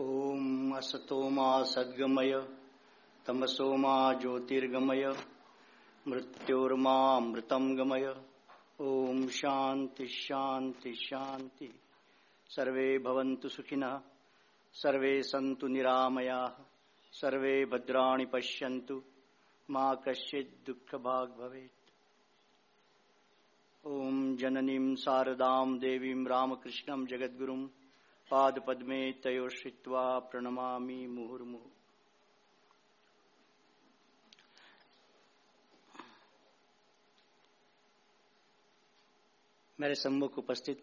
ॐ असतो मा सद्गमय तमसो मा ज्योतिर्गमय मृत्योर्मामृतं गमय ॐ शान्ति शान्ति शान्ति सर्वे भवन्तु सुखिनः, सर्वे सन्तु निरामयाः, सर्वे भद्राणि पश्यन्तु। मा कश्चित् दुःखभाग् भवेत्। ॐ जननीं शारदां देवीं रामकृष्णं जगद्गुरुं पादपद्मे तयोश्रित्वा प्रणमामि मुहुर्मुहुः। मेरे सम्मुख उपस्थित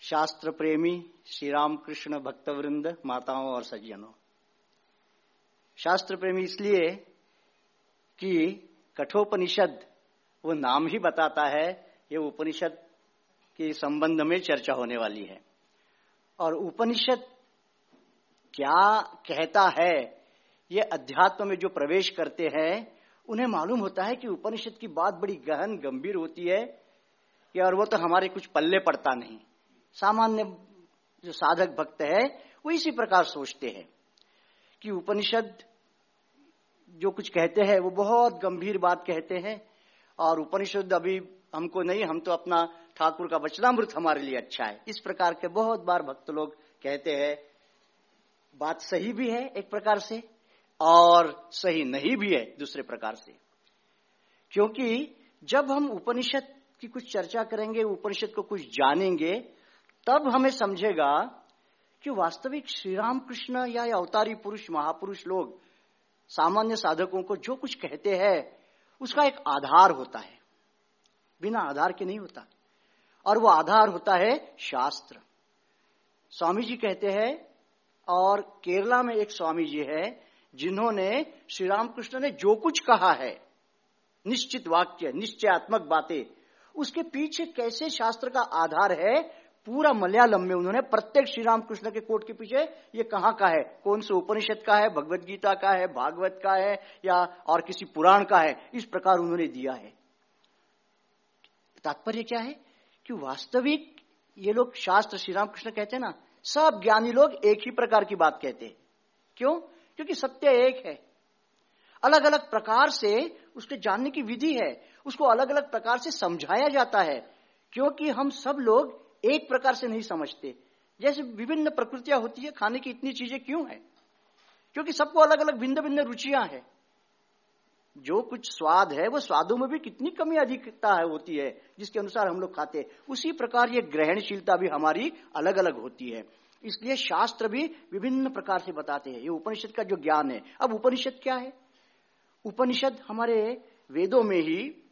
शास्त्र प्रेमी श्री रामकृष्ण भक्तवृंद, माताओं और सज्जनों। शास्त्र प्रेमी इसलिए कि कठोपनिषद वो नाम ही बताता है, ये उपनिषद के संबंध में चर्चा होने वाली है। और उपनिषद क्या कहता है, ये अध्यात्म में जो प्रवेश करते हैं, उन्हें मालूम होता है कि उपनिषद की बात बड़ी गहन, गंभीर होती है कि और वो तो हमारे कुछ पल्ले पड़ता नहीं। सामान्य जो साधक भक्त है, वो इसी प्रकार सोचते हैं कि उपनिषद जो कुछ कहते हैं, वो बहुत गंभीर बात कहते हैं, और उपनिषद अभी हमको नहीं, हम तो अपना ठाकुर का वचनामृत हमारे लिए अच्छा है। इस प्रकार के बहुत बार भक्त लोग कहते हैं, बात सही भी है एक प्रकार से और सही नहीं भी है दूसरे प्रकार से। क्योंकि जब हम उपनिषद की कुछ चर्चा करेंगे, उपनिषद को कुछ जानेंगे, तब हमें समझेगा कि वास्तविक श्री राम कृष्ण या अवतारी पुरुष, महापुरुष लोग, सामान्य साधकों को जो कुछ कहते हैं, उसका एक आधार होता है। बिना आधार के नहीं होता। और वो आधार होता है शास्त्र। स्वामी जी कहते हैं, और केरला में एक स्वामी जी है, जिन्होंने श्री रामकृष्ण ने जो कुछ कहा है, निश्चित वाक्य, निश्चयात्मक बातें, उसके पीछे कैसे शास्त्र का आधार है, पूरा मलयालम में उन्होंने, प्रत्येक श्री राम कृष्ण के कोट के पीछे, ये कहाँ का है? कौन से उपनिषद का है, भगवत गीता का है, भागवत का है, या और किसी पुराण का है? इस प्रकार उन्होंने दिया है। तात्पर्य क्या है? कि वास्तविक? ये लोग शास्त्र श्री राम कृष्ण कहते हैं ना, सब ज्ञानी लोग एक ही प्रकार की बात कहते हैं। क्यों? क्योंकि सत्य एक है। अलग अलग प्रकार से उसके जानने की विधि है, उसको अलग अलग प्रकार से समझाया जाता है, क्योंकि हम सब लोग एक प्रकार से नहीं समझते। जैसे विभिन्न प्रकृतियाँ होती है, खाने की इतनी चीज़ें क्यों है? क्योंकि सबको अलग अलग भिन्न भिन्न रुचियाँ हैं। जो कुछ स्वाद है, वो स्वादों में भी कितनी कमी अधिकता है होती है, जिसके अनुसार हम लोग खाते हैं। उसी प्रकार ये ग्रहणशीलता भी हमारी अलग अलग होती है। इसलिए शास्त्र भी विभिन्न प्रकार से बताते हैं। ये उपनिषद का जो ज्ञान है। अब उपनिषद क्या है? उपनिषद हमारे वेदों में ही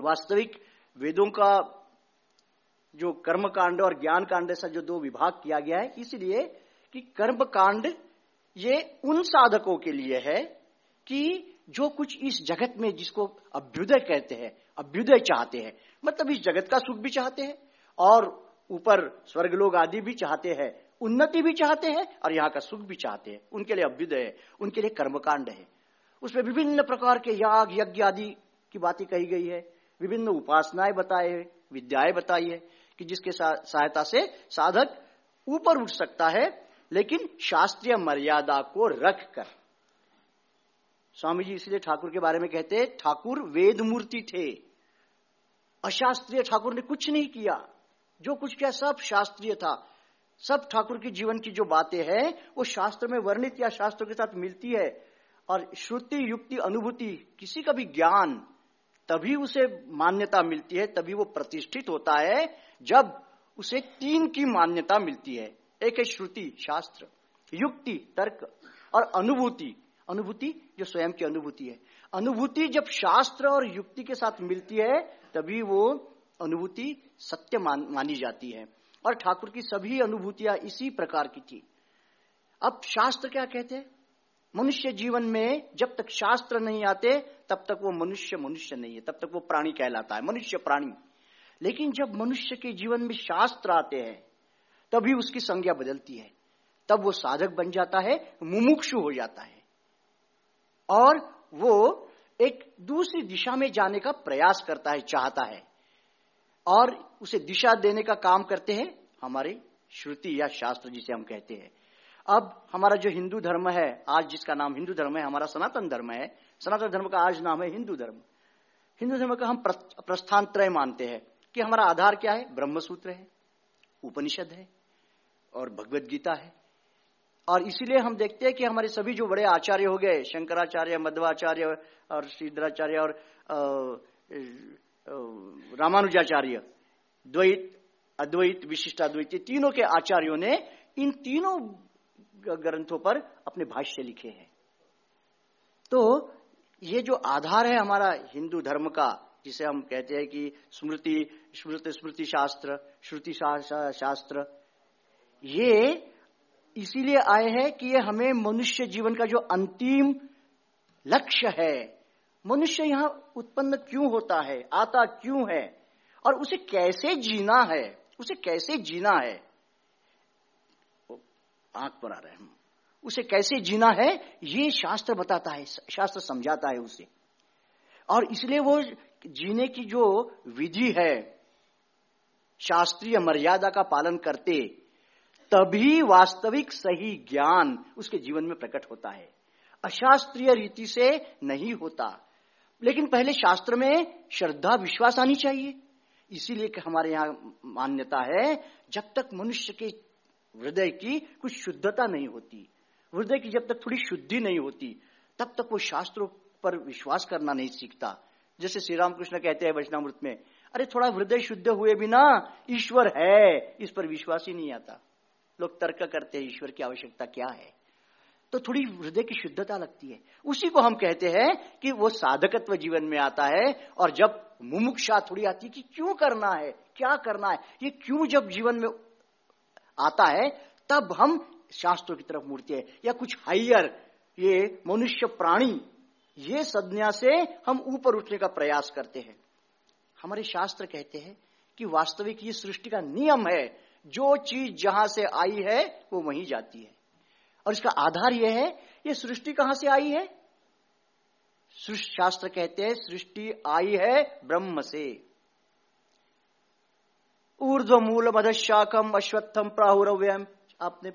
वास्तविक वेदों का जो कर्म कांड और ज्ञान कांड ऐसा जो दो विभाग किया गया है, इसलिए कि कर्म कांड ये उन साधकों के लिए है कि जो कुछ इस जगत में जिसको अभ्युदय कहते हैं, अभ्युदय चाहते हैं मतलब इस जगत का सुख भी चाहते हैं, और ऊपर स्वर्ग लोग आदि भी चाहते हैं, उन्नति भी चाहते हैं, और यहाँ का सुख भी चाहते हैं। उनके लिए अभ्युदय है, उनके लिए कर्मकांड है। उसमें विभिन्न प्रकार के याग, यज्ञ आदि की बातें कही गई है। विभिन्न उपासनाएँ बताए विद्याएँ बताई है, कि जिसके सहायता से साधक ऊपर उठ सकता है, लेकिन शास्त्रीय मर्यादा को रख कर स्वामी जी इसलिए ठाकुर के बारे में कहते ठाकुर वेद मूर्ति थे। अशास्त्रीय ठाकुर ने कुछ नहीं किया। जो कुछ किया सब शास्त्रीय था। सब ठाकुर की जीवन की जो बातें हैं, वो शास्त्र में वर्णित या शास्त्र के साथ मिलती है। और श्रुति, युक्ति, अनुभूति, किसी का भी ज्ञान, तभी उसे मान्यता मिलती है, तभी वो प्रतिष्ठित होता है, जब उसे तीन की मान्यता मिलती है। एक है श्रुति, शास्त्र, युक्ति, तर्क और अनुभूति। अनुभूति जो स्वयं की अनुभूति है। अनुभूति जब शास्त्र और युक्ति के साथ मिलती है तभी वो अनुभूति सत्य मान, मानी जाती है। और ठाकुर की सभी अनुभूतियाँ इसी प्रकार की थी। अब शास्त्र क्या कहते हैं? मनुष्य जीवन में जब तक शास्त्र नहीं आते तब तक वो मनुष्य मनुष्य नहीं है तब तक वो प्राणी कहलाता है मनुष्य प्राणी। लेकिन जब मनुष्य के जीवन में शास्त्र आते हैं तभी उसकी संज्ञा बदलती है। तब वो साधक बन जाता है मुमुक्षु हो जाता है। और वो एक दूसरी दिशा में जाने का प्रयास करता है, चाहता है। और उसे दिशा देने का काम करते हैं हमारे श्रुति या शास्त्र जिसे हम कहते हैं। अब हमारा जो हिंदू धर्म है, आज जिसका नाम हिंदू धर्म है, हमारा सनातन धर्म है। सनातन धर्म का आज नाम है हिंदू धर्म। हिंदू धर्म का हम प्रस्थान त्रय मानते हैं कि हमारा आधार क्या है? ब्रह्म सूत्र है, उपनिषद है और भगवत गीता है। और इसीलिए हम देखते हैं कि हमारे सभी जो बड़े आचार्य हो गए, शंकराचार्य, मध्वाचार्य और श्रीधराचार्य और रामानुजाचार्य, द्वैत, अद्वैत विशिष्टाद्वैत तीनों के आचार्यों ने इन तीनों ग्रंथों पर अपने भाष्य लिखे हैं। तो ये जो आधार है हमारा हिंदू धर्म का, जिसे हम कहते हैं कि स्मृति स्मृति स्मृति शास्त्र, श्रुति शास्त्र, ये इसीलिए आए हैं कि ये हमें मनुष्य जीवन का जो अंतिम लक्ष्य है, मनुष्य यहाँ उत्पन्न क्यों होता है, आता क्यों है, और उसे कैसे जीना है, उसे कैसे जीना है? आँख पर आ रहे हैं उसे कैसे जीना है, ये शास्त्र बताता है, शास्त्र समझाता है उसे। और इसलिए वो जीने की जो विधि है, शास्त्रीय मर्यादा का पालन करते तभी वास्तविक सही ज्ञान उसके जीवन में प्रकट होता है। अशास्त्रीय रीति से नहीं होता। लेकिन पहले शास्त्र में श्रद्धा, विश्वास आनी चाहिए। इसीलिए हमारे यहाँ मान्यता है, जब तक मनुष्य के हृदय की कुछ शुद्धता नहीं होती, हृदय की जब तक थोड़ी शुद्धि नहीं होती, तब तक वो शास्त्रों पर विश्वास करना नहीं सीखता। जैसे श्री रामकृष्ण कहते हैं वैष्णामृत में, अरे, थोड़ा हृदय शुद्ध हुए बिना ईश्वर है, इस पर विश्वास ही नहीं आता। लोग तर्क करते हैं, ईश्वर की आवश्यकता क्या है? तो थोड़ी हृदय की शुद्धता लगती है। उसी को हम कहते हैं कि वो साधकत्व जीवन में आता है और जब मुमुक्षा थोड़ी आती है कि क्यों करना है, क्या करना है, ये क्यों जब जीवन में आता है, तब हम शास्त्रों की तरफ़ मुड़ते हैं। या कुछ हाइयर, ये मनुष्य प्राणी, ये संज्ञा से हम ऊपर उठने का प्रयास करते हैं। हमारे शास्त्र कहते हैं कि वास्तविक ये सृष्टि का नियम है जो चीज़ जहाँ से आई है, वो वहीं जाती है। और इसका आधार यह है, ये सृष्टि कहाँ से आई है? शास्त्र कहते हैं, सृष्टि आई है ब्रह्म से। ऊर्ध्व मूल मधशाखम अश्वत्थम प्राहुरव्यम आपने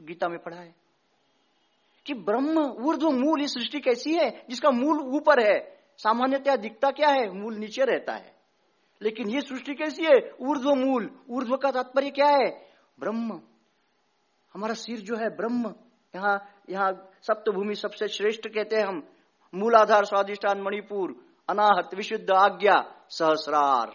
गीता में पढ़ा है कि ब्रह्म ऊर्ध्व मूल ये सृष्टि कैसी है, जिसका मूल ऊपर है। सामान्यतया दिखता क्या है? मूल नीचे रहता है। लेकिन ये सृष्टि कैसी है? ऊर्ध्व मूल। ऊर्ध्व का तात्पर्य क्या है? ब्रह्म। हमारा सिर जो है ब्रह्म। यहाँ यहाँ सप्तभूमि सबसे श्रेष्ठ कहते हैं हम। मूलाधार स्वादिष्ठान मणिपुर, अनाहत, विशुद्ध आज्ञा, सहस्रार।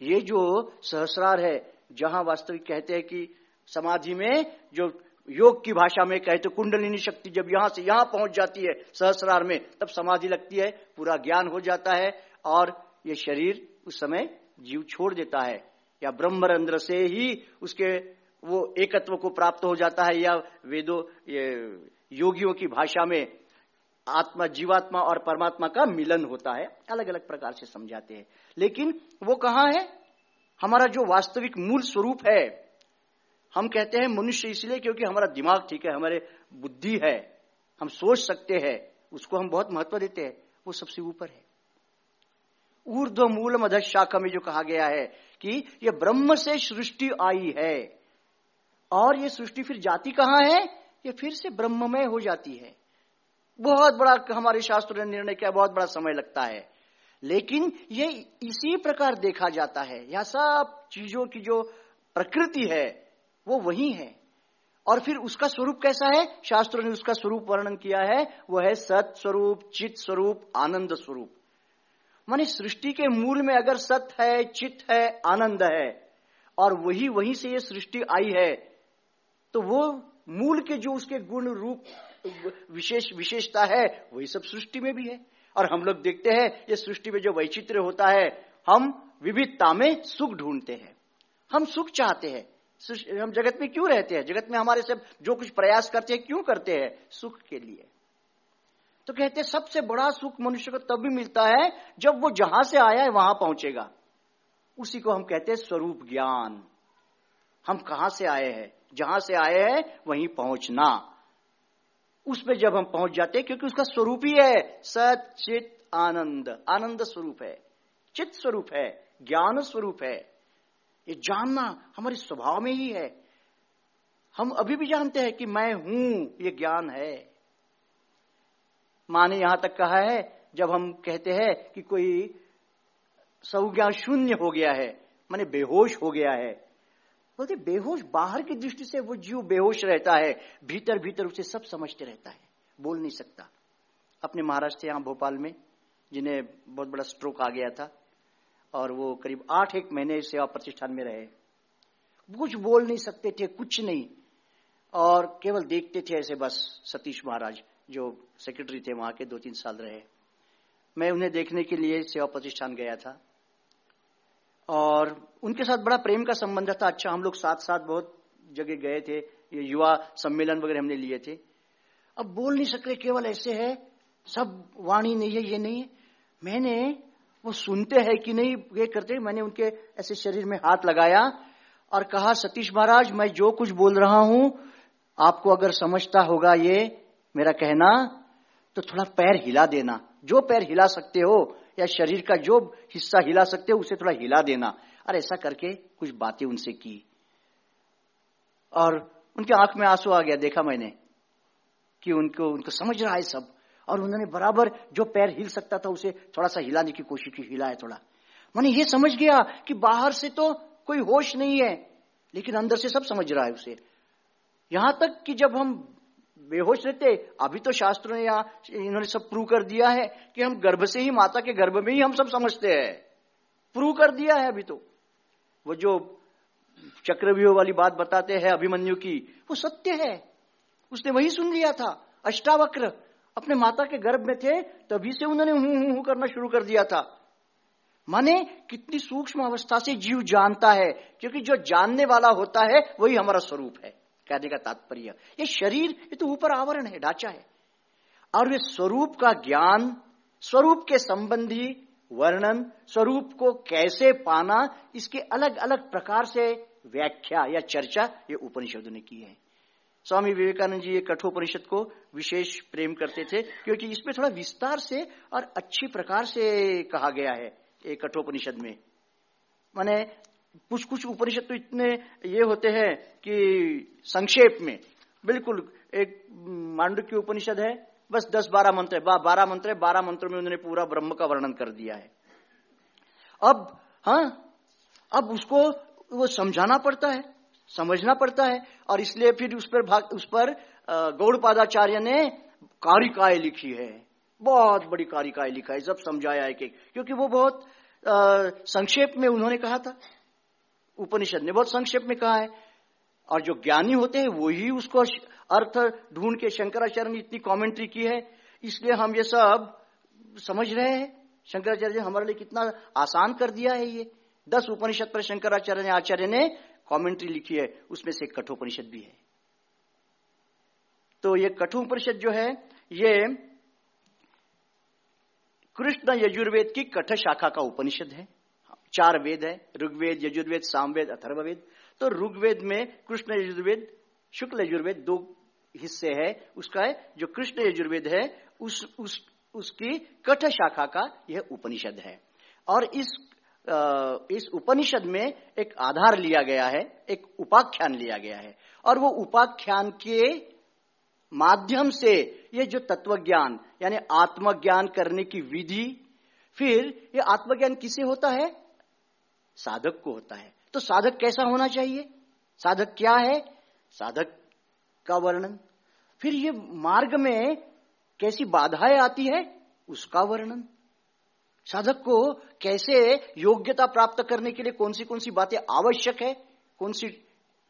ये जो सहस्रार है, जहाँ वास्तविक कहते हैं कि समाधि में जो योग की भाषा में कहते तो कुंडलिनी शक्ति जब यहाँ से यहाँ पहुँच जाती है सहस्रार में, तब समाधि लगती है, पूरा ज्ञान हो जाता है और ये शरीर उस समय जीव छोड़ देता है, या ब्रह्मरंध्र से ही उसके वो एकत्व को प्राप्त हो जाता है, या वेदो योगियों की भाषा में आत्मा, जीवात्मा और परमात्मा का मिलन होता है अलग अलग प्रकार से समझाते हैं। लेकिन वो कहाँ है? हमारा जो वास्तविक मूल स्वरूप है, हम कहते हैं मनुष्य इसलिए क्योंकि हमारा दिमाग ठीक है, हमारे बुद्धि है, हम सोच सकते हैं, उसको हम बहुत महत्व देते हैं, वो सबसे ऊपर है। ऊर्ध्व मूल मध शाखा में जो कहा गया है कि ये ब्रह्म से सृष्टि आई है। और ये सृष्टि फिर जाती कहाँ है? ये फिर से ब्रह्ममय हो जाती है। बहुत बड़ा हमारे शास्त्र ने निर्णय किया, बहुत बड़ा समय लगता है। लेकिन ये इसी प्रकार देखा जाता है। यह सब चीज़ों की जो प्रकृति है, वो वही है। और फिर उसका स्वरूप कैसा है? शास्त्रों ने उसका स्वरूप वर्णन किया है। वो है सत स्वरूप चित स्वरूप आनंद स्वरूप माने सृष्टि के मूल में अगर सत है चित है, आनंद है, और वही, वहीं से ये सृष्टि आई है तो वो मूल के जो उसके गुण रूप, विशेष, विशेषता है, वही सब सृष्टि में भी है। और हम लोग देखते हैं, ये सृष्टि में जो वैचित्र होता है, हम विविधता में सुख ढूंढते हैं। हम सुख चाहते हैं। हम जगत में क्यों रहते हैं? जगत में हमारे सब जो कुछ प्रयास करते हैं, क्यों करते हैं? सुख के लिए। तो कहते सबसे बड़ा सुख मनुष्य को तब भी मिलता है जब वो जहाँ से आया है, वहाँ पहुंचेगा। उसी को हम कहते हैं स्वरूप ज्ञान। हम कहाँ से आए हैं? जहाँ से आए हैं, वहीं पहुँचना। उसमें जब हम पहुँच जाते हैं, क्योंकि उसका स्वरूप ही है, सत, चित, आनंद। आनंद स्वरूप है, चित स्वरूप है, ज्ञान स्वरूप है। ये जानना हमारे स्वभाव में ही है। हम अभी भी जानते हैं कि मैं हूँ, ये ज्ञान है। माँ ने यहाँ तक कहा है, जब हम कहते हैं कि कोई संज्ञा शून्य हो गया है, माने बेहोश हो गया है। बोलते बेहोश बाहर की दृष्टि से वो जीव बेहोश रहता है, भीतर भीतर उसे सब समझते रहता है, बोल नहीं सकता। अपने महाराष्ट्र यहाँ भोपाल में, जिन्हें बहुत बड़ा स्ट्रोक आ गया था, और वो करीब आठ एक महीने सेवा प्रतिष्ठान में रहे। कुछ बोल नहीं सकते थे, कुछ नहीं, और केवल देखते थे ऐसे बस, सतीश महाराज। जो सेक्रेटरी थे, वहाँ के दो तीन साल रहे। मैं उन्हें देखने के लिए सेवा प्रतिष्ठान गया था। और उनके साथ बड़ा प्रेम का संबंध था। अच्छा हम लोग साथ साथ बहुत जगह गए थे। ये युवा सम्मेलन वगैरह हमने लिए थे। अब बोल नहीं सकते, केवल ऐसे है, सब वाणी नहीं है, ये नहीं है। मैंने, वो सुनते हैं कि नहीं, ये करते मैंने उनके ऐसे शरीर में हाथ लगाया और कहा, सतीश महाराज, मैं जो कुछ बोल रहा हूँ, आपको अगर समझता होगा ये मेरा कहना तो थोड़ा पैर हिला देना। जो पैर हिला सकते हो, या शरीर का जो हिस्सा हिला सकते हो, उसे थोड़ा हिला देना। और ऐसा करके कुछ बातें उनसे की। और उनके आँख में आँसू आ गया, देखा मैंने, कि उनको उनको समझ रहा है सब। और उन्होंने बराबर जो पैर हिल सकता था, उसे थोड़ा सा हिलाने की कोशिश की हिला है थोड़ा। मैंने ये समझ गया कि बाहर से तो कोई होश नहीं है, लेकिन अंदर से सब समझ रहा है उसे। यहाँ तक कि जब हम बेहोश रहते अभी तो शास्त्रों ने या इन्होंने सब प्रूव कर दिया है कि हम गर्भ से ही माता के गर्भ में ही हम सब समझते हैं। प्रूव कर दिया है अभी तो। वो जो चक्रव्यूह वाली बात बताते हैं अभिमन्यु की, वो सत्य है। उसने वही सुन लिया था, अष्टावक्र। अपने माता के गर्भ में थे, तभी से उन्होंने हूँ हूँ करना शुरू कर दिया था। माने कितनी सूक्ष्म अवस्था से जीव जानता है, क्योंकि जो जानने वाला होता है, वही हमारा स्वरूप है। कहने का तात्पर्य, ये शरीर, ये तो ऊपर आवरण है ढांचा है। और वे स्वरूप का ज्ञान, स्वरूप के संबंधी वर्णन, स्वरूप को कैसे पाना, इसके अलग अलग प्रकार से व्याख्या या चर्चा ये उपनिषदों ने की है। स्वामी विवेकानंद जी ये कठोपनिषद को विशेष प्रेम करते थे, क्योंकि इसमें थोड़ा विस्तार से और अच्छी प्रकार से कहा गया है, ये कठोपनिषद में। माने कुछ कुछ उपनिषद तो इतने ये होते हैं कि संक्षेप में। बिल्कुल एक मांडू की उपनिषद है, बस दस बारह मंत्र है। बारह मंत्र है, बारह मंत्रों में उन्होंने पूरा ब्रह्म का वर्णन कर दिया है। अब हाँ अब उसको वो समझाना पड़ता है, समझना पड़ता है, और इसलिए फिर उस पर भाग, उस पर गौड़पादाचार्य ने कारिकाएँ लिखी है। बहुत बड़ी कारिकाएँ लिखा है जब समझाया है कि क्योंकि वो बहुत संक्षेप में उन्होंने कहा था। उपनिषद ने बहुत संक्षेप में कहा है। और जो ज्ञानी होते हैं वही उसको अर्थ ढूंढ के शंकराचार्य ने इतनी कमेंट्री की है। इसलिए हम ये सब समझ रहे हैं। शंकराचार्य ने हमारे लिए कितना आसान कर दिया है ये। दस उपनिषद पर शंकराचार्य ने, आचार्य ने कमेंट्री लिखी है। उसमें से कठोपनिषद भी है। तो ये कठोपनिषद जो है, ये कृष्ण यजुर्वेद की कठ शाखा का उपनिषद है। चार वेद है, ऋग्वेद, यजुर्वेद, सामवेद, अथर्ववेद। तो ऋग्वेद में कृष्ण यजुर्वेद, शुक्ल यजुर्वेद दो हिस्से है। उसका है, जो कृष्ण यजुर्वेद है, उस उस, उसकी कठ शाखा का यह उपनिषद है। और इस इस उपनिषद में एक आधार लिया गया है, एक उपाख्यान लिया गया है। और वो उपाख्यान के माध्यम से ये जो तत्व ज्ञान यानी आत्मज्ञान करने की विधि, फिर ये आत्मज्ञान किसे होता है? साधक को होता है। तो साधक कैसा होना चाहिए? साधक क्या है? साधक का वर्णन। फिर ये मार्ग में कैसी बाधाएँ आती है, उसका वर्णन। साधक को कैसे योग्यता प्राप्त करने के लिए कौन सी कौन सी बातें आवश्यक है कौन सी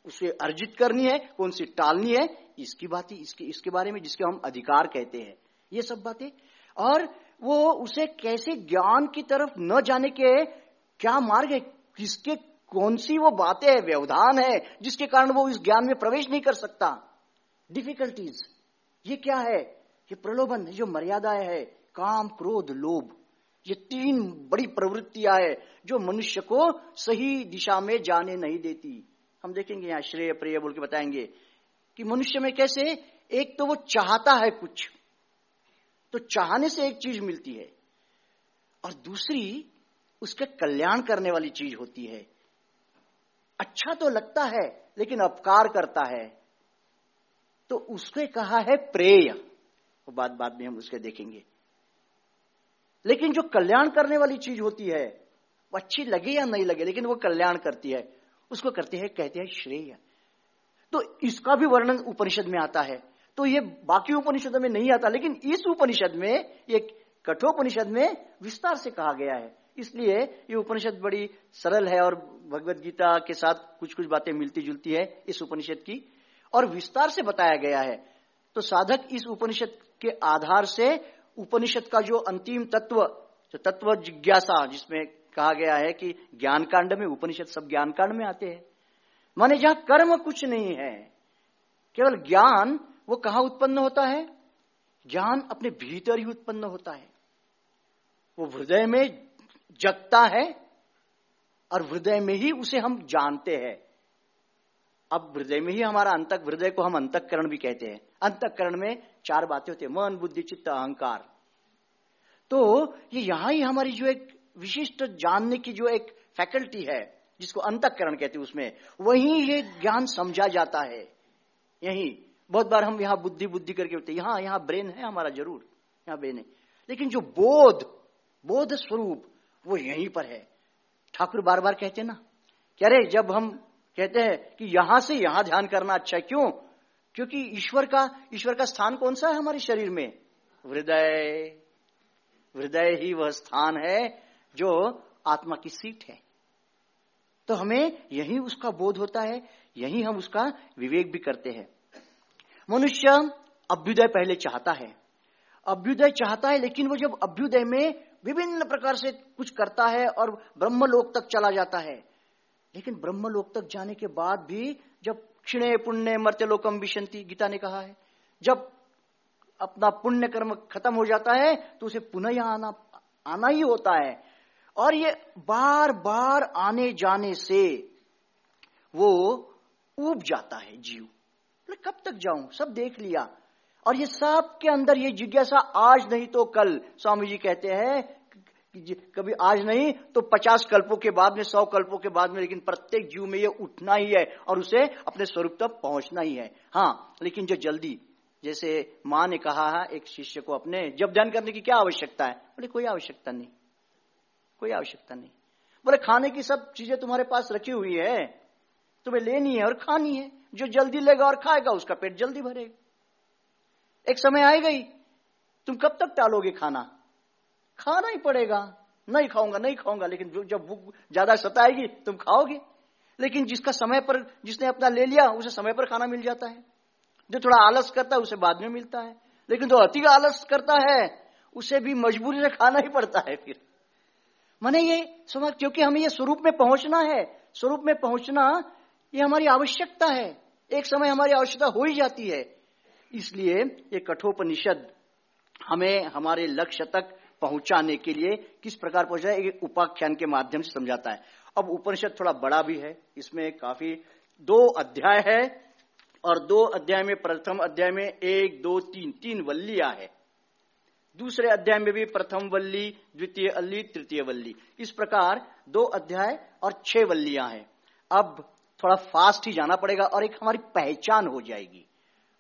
उसे अर्जित करनी है कौन सी टालनी है, इसकी बातें, इसके इसके बारे में जिसके हम अधिकार कहते हैं। ये सब बातें। और वो उसे कैसे ज्ञान की तरफ़ न जाने के क्या मार्ग है किसके कौन सी वो बातें है, व्यवधान है, जिसके कारण वो इस ज्ञान में प्रवेश नहीं कर सकता? डिफिकल्टीज ये क्या है? ये प्रलोभन जो मर्यादाएँ है, काम, क्रोध, लोभ, ये तीन बड़ी प्रवृत्तियाँ है, जो मनुष्य को सही दिशा में जाने नहीं देती। हम देखेंगे यहाँ श्रेय, प्रिय बोल के बताएँगे कि मनुष्य में कैसे, एक तो वो चाहता है कुछ तो चाहने से एक चीज़ मिलती है, और दूसरी उसके कल्याण करने वाली चीज़ होती है। अच्छा तो लगता है, लेकिन अपकार करता है। तो उसके कहा है प्रेय। वो बात बाद में हम उसके देखेंगे। लेकिन जो कल्याण करने वाली चीज़ होती है, वो अच्छी लगे या नहीं लगे, लेकिन वो कल्याण करती है। उसको करते हैं, कहते हैं श्रेय। तो इसका भी वर्णन उपनिषद में आता है। तो ये बाकी उपनिषदों में नहीं आता, लेकिन इस उपनिषद में ये कठोपनिषद में विस्तार से कहा गया है। इसलिए ये उपनिषद बड़ी सरल है और भगवत गीता के साथ कुछ कुछ बातें मिलती जुलती है इस उपनिषद की। और विस्तार से बताया गया है। तो साधक इस उपनिषद के आधार से उपनिषद का जो अंतिम तत्व, जो तत्व जिज्ञासा, जिसमें कहा गया है कि ज्ञान कांड में उपनिषद सब ज्ञान कांड में आते हैं। माने जहाँ कर्म कुछ नहीं है, केवल ज्ञान वो कहा उत्पन्न होता है? ज्ञान अपने भीतर ही उत्पन्न होता है। वो हृदय में जगता है और हृदय में ही उसे हम जानते हैं। अब हृदय में ही हमारा अंतक, हृदय को हम अंतकरण भी कहते हैं। अंतकरण में चार बातें होती है, मन, बुद्धि, चित्त, अहंकार। तो ये यहाँ ही हमारी जो एक विशिष्ट जानने की जो एक फैकल्टी है, जिसको अंतकरण कहते हैं उसमें, वही ये ज्ञान समझा जाता है। यही, बहुत बार हम यहाँ बुद्धि बुद्धि करके होते यहाँ यहाँ ब्रेन है हमारा ज़रूर, यहाँ ब्रेन है। लेकिन जो बोध बोध स्वरूप वो यहीं पर है। ठाकुर बार बार कहते ना कह रहे जब हम कहते हैं कि यहाँ से यहाँ ध्यान करना अच्छा है, क्यों? क्योंकि ईश्वर का ईश्वर का स्थान कौन सा है हमारे शरीर में? हृदय। हृदय ही वह स्थान है जो आत्मा की सीट है। तो हमें यही उसका बोध होता है, यही हम उसका विवेक भी करते हैं। मनुष्य अभ्युदय पहले चाहता है। अभ्युदय चाहता है, लेकिन वो जब अभ्युदय में विभिन्न प्रकार से कुछ करता है और ब्रह्मलोक तक चला जाता है। लेकिन ब्रह्मलोक तक जाने के बाद भी जब क्षिणे पुण्य मर्त्यलोकम विशंति, गीता ने कहा है, जब अपना पुण्य कर्म खत्म हो जाता है तो उसे पुनः यहाँ आना आना ही होता है। और ये बार बार आने जाने से वो उब जाता है जीव। कब तक जाऊँ? सब देख लिया। और ये सब के अंदर ये जिज्ञासा आज नहीं तो कल, स्वामी जी कहते हैं कभी आज नहीं तो पचास कल्पों के बाद में, सौ कल्पों के बाद में, लेकिन प्रत्येक जीव में ये उठना ही है और उसे अपने स्वरूप तक पहुँचना ही है। हाँ लेकिन जो जल्दी, जैसे माँ ने कहा है, एक शिष्य को अपने जब ध्यान करने की क्या आवश्यकता है? बोले, कोई आवश्यकता नहीं, कोई आवश्यकता नहीं। बोले, खाने की सब चीज़ें तुम्हारे पास रखी हुई है, तुम्हें लेनी है और खानी है, जो जल्दी लेगा और खाएगा, उसका पेट जल्दी भरेगा। एक समय आएगा ही तुम कब तक टालोगे खाना? खाना ही पड़ेगा। नहीं खाऊँगा नहीं खाऊँगा, लेकिन जब भूख ज़्यादा सताएगी तुम खाओगे। लेकिन जिसका समय पर जिसने अपना ले लिया, उसे समय पर खाना मिल जाता है। जो थोड़ा आलस करता है, उसे बाद में मिलता है। लेकिन जो अति आलस करता है, उसे भी मजबूरी से खाना ही पड़ता है फिर। मैंने ये समझ क्योंकि हमें ये स्वरूप में पहुँचना है। स्वरूप में पहुँचना, ये हमारी आवश्यकता है। एक समय हमारी आवश्यकता हो ही जाती है। इसलिए ये कठोपनिषद हमें हमारे लक्ष्य तक पहुँचाने के लिए किस प्रकार पहुँचा है एक उपाख्यान के माध्यम से समझाता है। अब उपनिषद थोड़ा बड़ा भी है, इसमें काफ़ी दो अध्याय है, और दो अध्याय में, प्रथम अध्याय में एक, दो, तीन तीन वल्लियाँ है। दूसरे अध्याय में भी प्रथम वल्ली, द्वितीय अल्ली, तृतीय वल्ली। इस प्रकार दो अध्याय और छह वल्लियाँ हैं। अब थोड़ा फास्ट ही जाना पड़ेगा और एक हमारी पहचान हो जाएगी।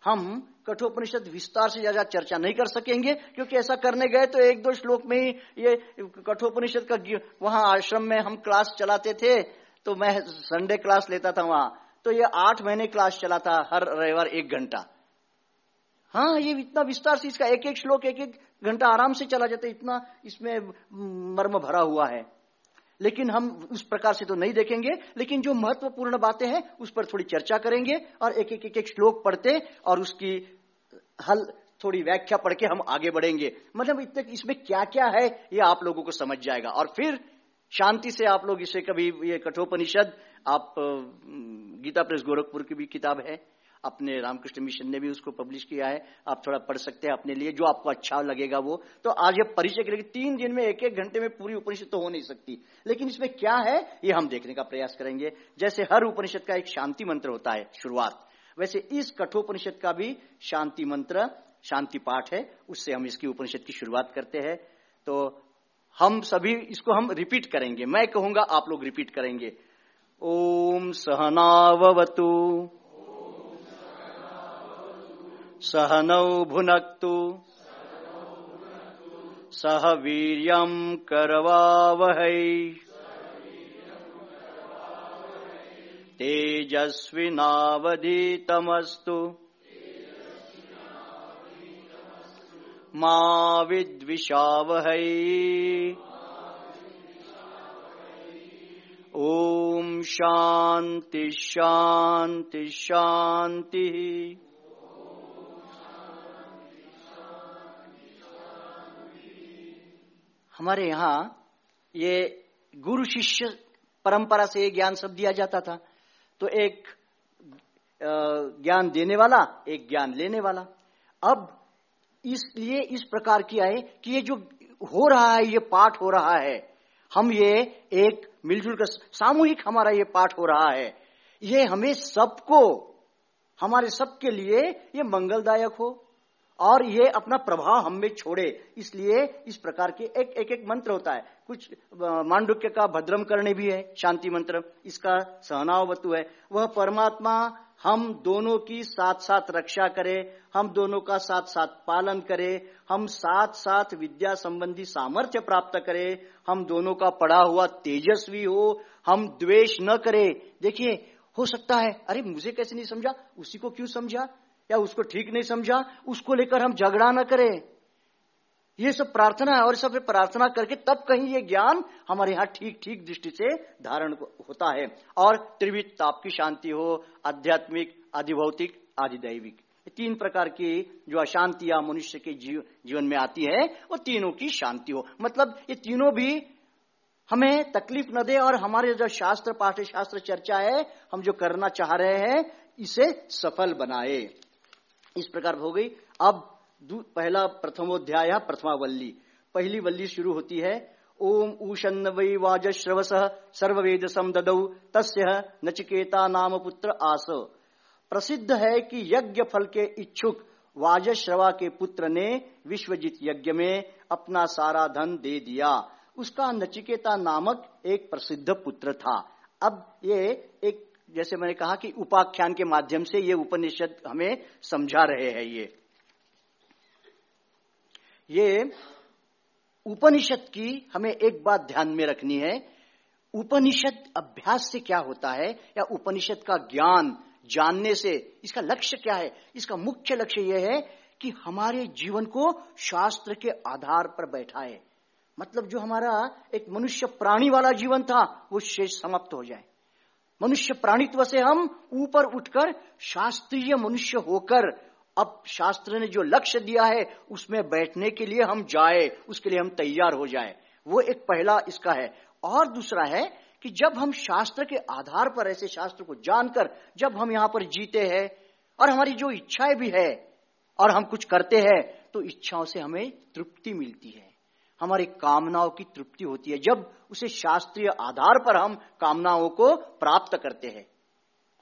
हम कठोपनिषद विस्तार से ज़्यादा चर्चा नहीं कर सकेंगे क्योंकि ऐसा करने गए तो एक दो श्लोक में ही ये कठोपनिषद का वहाँ आश्रम में हम क्लास चलाते थे तो मैं संडे क्लास लेता था वहाँ। तो ये आठ महीने क्लास चला था हर रविवार एक घंटा। हाँ ये इतना विस्तार से इसका एक एक श्लोक एक एक घंटा आराम से चला जाता इतना इसमें मर्म भरा हुआ है। लेकिन हम उस प्रकार से तो नहीं देखेंगे लेकिन जो महत्वपूर्ण बातें हैं उस पर थोड़ी चर्चा करेंगे और एक एक एक, श्लोक पढ़ते और उसकी हल, थोड़ी व्याख्या पढ़ के हम आगे बढ़ेंगे। मतलब इतने इसमें क्या क्या है, ये आप लोगों को समझ जाएगा। और फिर, शांति से आप लोग इसे कभी, ये कठोपनिषद, आप गीता प्रेस गोरखपुर की भी किताब है, अपने रामकृष्ण मिशन ने भी उसको पब्लिश किया है, आप थोड़ा पढ़ सकते हैं अपने लिए, जो आपको अच्छा लगेगा वो। तो आज ये परिचय करेगी तीन दिन में एक एक घंटे में पूरी उपनिषद तो हो नहीं सकती। लेकिन इसमें क्या है, ये हम देखने का प्रयास करेंगे। जैसे हर उपनिषद का एक शांति मंत्र होता है, शुरुआत। वैसे इस कठोपनिषद का भी शांति मंत्र, शांति पाठ है, उससे हम इसकी उपनिषद की शुरुआत करते हैं। तो हम सभी इसको हम रिपीट करेंगे। मैं कहूँगा आप लोग रिपीट करेंगे। ओम सहनावतु सहनौ भुनक्तु। सह वीर्यम् करवावहै। तेजस्विनावधीतमस्तु। मा विद्विषावहै। ॐ शान्ति शान्ति शान्तिः। हमारे यहाँ ये गुरु शिष्य परंपरा से ये ज्ञान सब दिया जाता था। तो एक ज्ञान देने वाला, एक ज्ञान लेने वाला। अब इसलिए इस प्रकार की आए कि ये जो हो रहा है, ये पाठ हो रहा है। हम ये एक मिलजुल कर, सामूहिक हमारा ये पाठ हो रहा है। ये हमें सबको, हमारे सबके लिए ये मंगलदायक हो। और ये अपना प्रभाव हम में छोड़े। इसलिए इस प्रकार के एक एक एक मंत्र होता है। कुछ मांडुक्य का भद्रम करने भी है, शांति मंत्र। इसका सहनावतु है। वह परमात्मा हम दोनों की साथ साथ रक्षा करे, हम दोनों का साथ साथ पालन करे, हम साथ साथ विद्या संबंधी सामर्थ्य प्राप्त करे, हम दोनों का पढ़ा हुआ तेजस्वी हो, हम द्वेष न करे। देखिए, हो सकता है, अरे मुझे कैसे नहीं समझा? उसी को क्यों समझा? या उसको ठीक नहीं समझा उसको लेकर हम झगड़ा न करें। ये सब प्रार्थना है और सब प्रार्थना करके तब कहीं ये ज्ञान हमारे यहाँ ठीक ठीक दृष्टि से धारण होता है। और त्रिविध ताप की शांति हो आध्यात्मिक आधिभौतिक आधिदैविक। तीन प्रकार की जो अशांतियाँ मनुष्य के जीव, जीवन में आती है वो तीनों की शांति हो। मतलब ये तीनों भी हमें तकलीफ़ न दे और हमारे जो शास्त्र पाठ्य शास्त्र चर्चा है हम जो करना चाह रहे हैं इसे सफल बनाए। इस प्रकार हो गई। अब पहला प्रथमोध्याय प्रथमा वल्ली पहली वल्ली शुरू होती है, ओम ऊषन्न वै वाज श्रवस सर्ववेद समदौ तस्य नचिकेता नाम पुत्र आस। प्रसिद्ध है कि यज्ञ फल के इच्छुक वाजश्रवा के पुत्र ने विश्वजीत यज्ञ में अपना सारा धन दे दिया। उसका नचिकेता नामक एक प्रसिद्ध पुत्र था। अब ये एक जैसे मैंने कहा कि उपाख्यान के माध्यम से ये उपनिषद हमें समझा रहे हैं ये। ये उपनिषद की हमें एक बात ध्यान में रखनी है। उपनिषद अभ्यास से क्या होता है या उपनिषद का ज्ञान जानने से, इसका लक्ष्य क्या है? इसका मुख्य लक्ष्य यह है कि हमारे जीवन को शास्त्र के आधार पर बैठाए। मतलब जो हमारा एक मनुष्य प्राणी वाला जीवन था, वो शेष समाप्त हो जाए। मनुष्य प्राणित्व से हम ऊपर उठकर शास्त्रीय मनुष्य होकर, अब शास्त्र ने जो लक्ष्य दिया है, उसमें बैठने के लिए हम जाए, उसके लिए हम तैयार हो जाए। वो एक पहला इसका है। और दूसरा है कि जब हम शास्त्र के आधार पर, ऐसे शास्त्र को जानकर जब हम यहाँ पर जीते हैं, और हमारी जो इच्छाएँ भी है, और हम कुछ करते हैं तो इच्छाओं से हमें तृप्ति मिलती है। हमारी कामनाओं की तृप्ति होती है जब उसे शास्त्रीय आधार पर हम कामनाओं को प्राप्त करते हैं।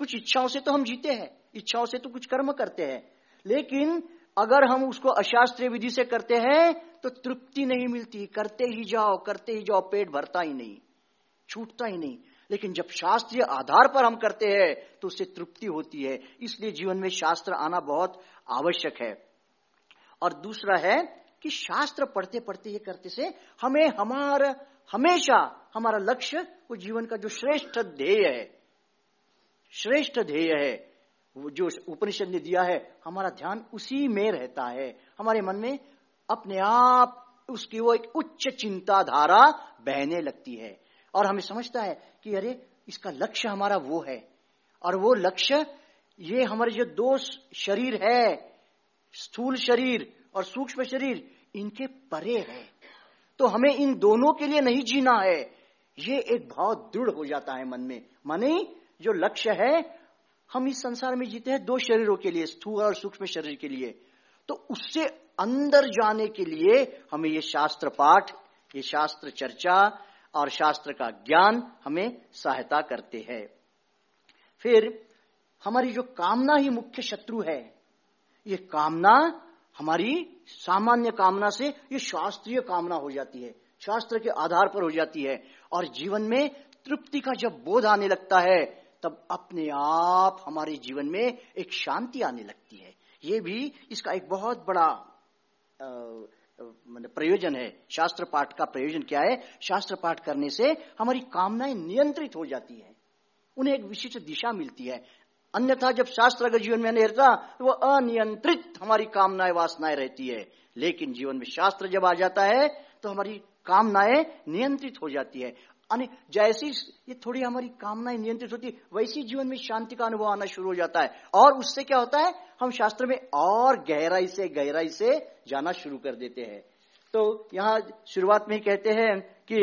कुछ इच्छाओं से तो हम जीते हैं, इच्छाओं से तो कुछ कर्म करते हैं। लेकिन अगर हम उसको अशास्त्रीय विधि से करते हैं तो तृप्ति नहीं मिलती। करते ही जाओ, करते ही जाओ, पेट भरता ही नहीं, छूटता ही नहीं। लेकिन जब शास्त्रीय आधार पर हम करते हैं तो उससे तृप्ति होती है। इसलिए जीवन में शास्त्र आना बहुत आवश्यक है। और दूसरा है कि शास्त्र पढ़ते पढ़ते ये करते से हमें हमारा, हमेशा हमारा लक्ष्य, वो जीवन का जो श्रेष्ठ ध्येय है, श्रेष्ठ ध्येय है, वो जो उपनिषद ने दिया है, हमारा ध्यान उसी में रहता है। हमारे मन में अपने आप उसकी वो एक उच्च चिंताधारा बहने लगती है। और हमें समझता है कि अरे, इसका लक्ष्य हमारा वो है। और वो लक्ष्य, ये हमारे जो दो शरीर है, स्थूल शरीर और सूक्ष्म शरीर इनके परे है। तो हमें इन दोनों के लिए नहीं जीना है। ये एक भाव दृढ़ हो जाता है मन में। माने, जो लक्ष्य है, हम इस संसार में जीते हैं दो शरीरों के लिए, स्थूल और सूक्ष्म शरीर के लिए। तो उससे अंदर जाने के लिए हमें ये शास्त्र पाठ, ये शास्त्र चर्चा और शास्त्र का ज्ञान हमें सहायता करते हैं। फिर, हमारी जो कामना ही मुख्य शत्रु है, ये कामना हमारी सामान्य कामना से ये शास्त्रीय कामना हो जाती है, शास्त्र के आधार पर हो जाती है। और जीवन में तृप्ति का जब बोध आने लगता है, तब अपने आप हमारे जीवन में एक शांति आने लगती है। ये भी इसका एक बहुत बड़ा मतलब प्रयोजन है। शास्त्र पाठ का प्रयोजन क्या है? शास्त्र पाठ करने से हमारी कामनाएँ नियंत्रित हो जाती है। उन्हें एक विशिष्ट दिशा मिलती है। अन्यथा जब शास्त्र अगर जीवन में नहीं रहता तो वह अनियंत्रित हमारी कामनाएँ, वासनाएँ रहती है। लेकिन जीवन में शास्त्र जब आ जाता है तो हमारी कामनाएँ नियंत्रित हो जाती है। जैसी ये थोड़ी हमारी कामनाएँ नियंत्रित होती है वैसी जीवन में शांति का अनुभव आना शुरू हो जाता है। और उससे क्या होता है? हम शास्त्र में और गहराई से गहराई से जाना शुरू कर देते हैं। तो यहाँ शुरुआत में ही कहते हैं कि